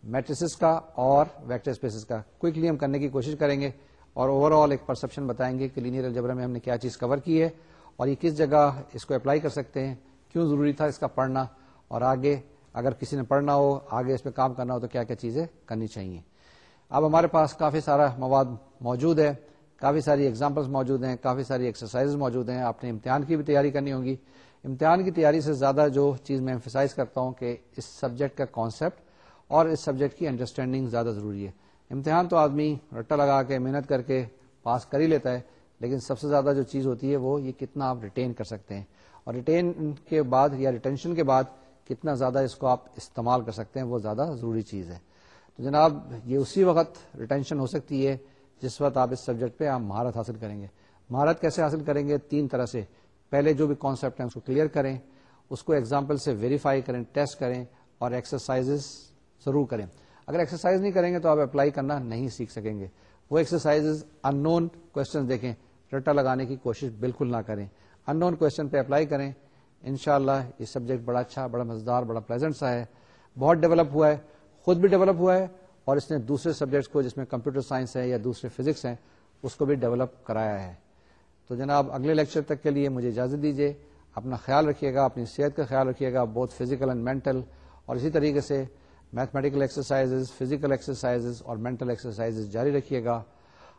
میٹریس کا اور ویکٹر اسپیسز کا۔ کوئکلی ہم کرنے کی کوشش کریں گے اور اوور آل ایک پرسپشن بتائیں گے کہ لینئر الجبرا میں ہم نے کیا چیز کور کی ہے اور یہ کس جگہ اس کو اپلائی کر سکتے ہیں، کیوں ضروری تھا اس کا پڑھنا اور آگے اگر کسی نے پڑھنا ہو، آگے اس پہ کام کرنا ہو تو کیا کیا چیزیں کرنی چاہیے۔ اب ہمارے پاس کافی سارا مواد موجود ہے۔ کافی ساری ایگزامپلس موجود ہیں، کافی ساری ایکسرسائز موجود ہیں، آپ نے امتحان کی بھی تیاری کرنی ہوگی امتحان کی تیاری سے زیادہ جو چیز میں امفیسائز کرتا ہوں کہ اس سبجیکٹ کا کانسیپٹ اور اس سبجیکٹ کی انڈرسٹینڈنگ زیادہ ضروری ہے۔ امتحان تو آدمی رٹا لگا کے، محنت کر کے پاس کر ہی لیتا ہے، لیکن سب سے زیادہ جو چیز ہوتی ہے وہ یہ کتنا آپ ریٹین کر سکتے ہیں۔ اور ریٹین کے بعد یا ریٹینشن کے بعد کتنا زیادہ اس کو آپ استعمال کر سکتے ہیں وہ زیادہ ضروری چیز ہے۔ تو جناب، یہ اسی وقت ریٹینشن ہو سکتی ہے جس وقت آپ اس سبجیکٹ پہ آپ مہارت حاصل کریں گے۔ مہارت کیسے حاصل کریں گے؟ تین طرح سے۔ پہلے جو بھی کانسیپٹ ہیں، اس کو کلیئر کریں، اس کو ایگزامپل سے ویریفائی کریں ٹیسٹ کریں اور ایکسرسائز ضرور کریں۔ اگر ایکسرسائز نہیں کریں گے تو آپ اپلائی کرنا نہیں سیکھ سکیں گے۔ وہ ایکسرسائز ان نون کوشچن دیکھیں۔ رٹا لگانے کی کوشش بالکل نہ کریں۔ ان نون کوشچن پہ اپلائی کریں۔ انشاءاللہ یہ سبجیکٹ بڑا اچھا بڑا مزدار بڑا پلیزنٹ سا ہے۔ بہت ڈیولپ ہوا ہے۔ خود بھی ڈیولپ ہوا ہے۔ اور اس نے دوسرے سبجیکٹس کو جس میں کمپیوٹر سائنس ہے یا دوسرے فزکس ہیں، اس کو بھی ڈیولپ کرایا ہے۔ تو جناب، اگلے لیکچر تک کے لیے مجھے اجازت دیجیے اپنا خیال رکھیے گا، اپنی صحت کا خیال رکھیے گا بہت فزیکل اینڈ مینٹل اور اسی طریقے سے میتھمیٹیکل ایکسرسائز فزیکل ایکسرسائز اور مینٹل ایکسرسائز جاری رکھیے گا۔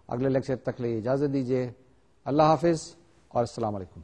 اگلے لیکچر تک لیے اجازت دیجیے اللہ حافظ اور السلام علیکم۔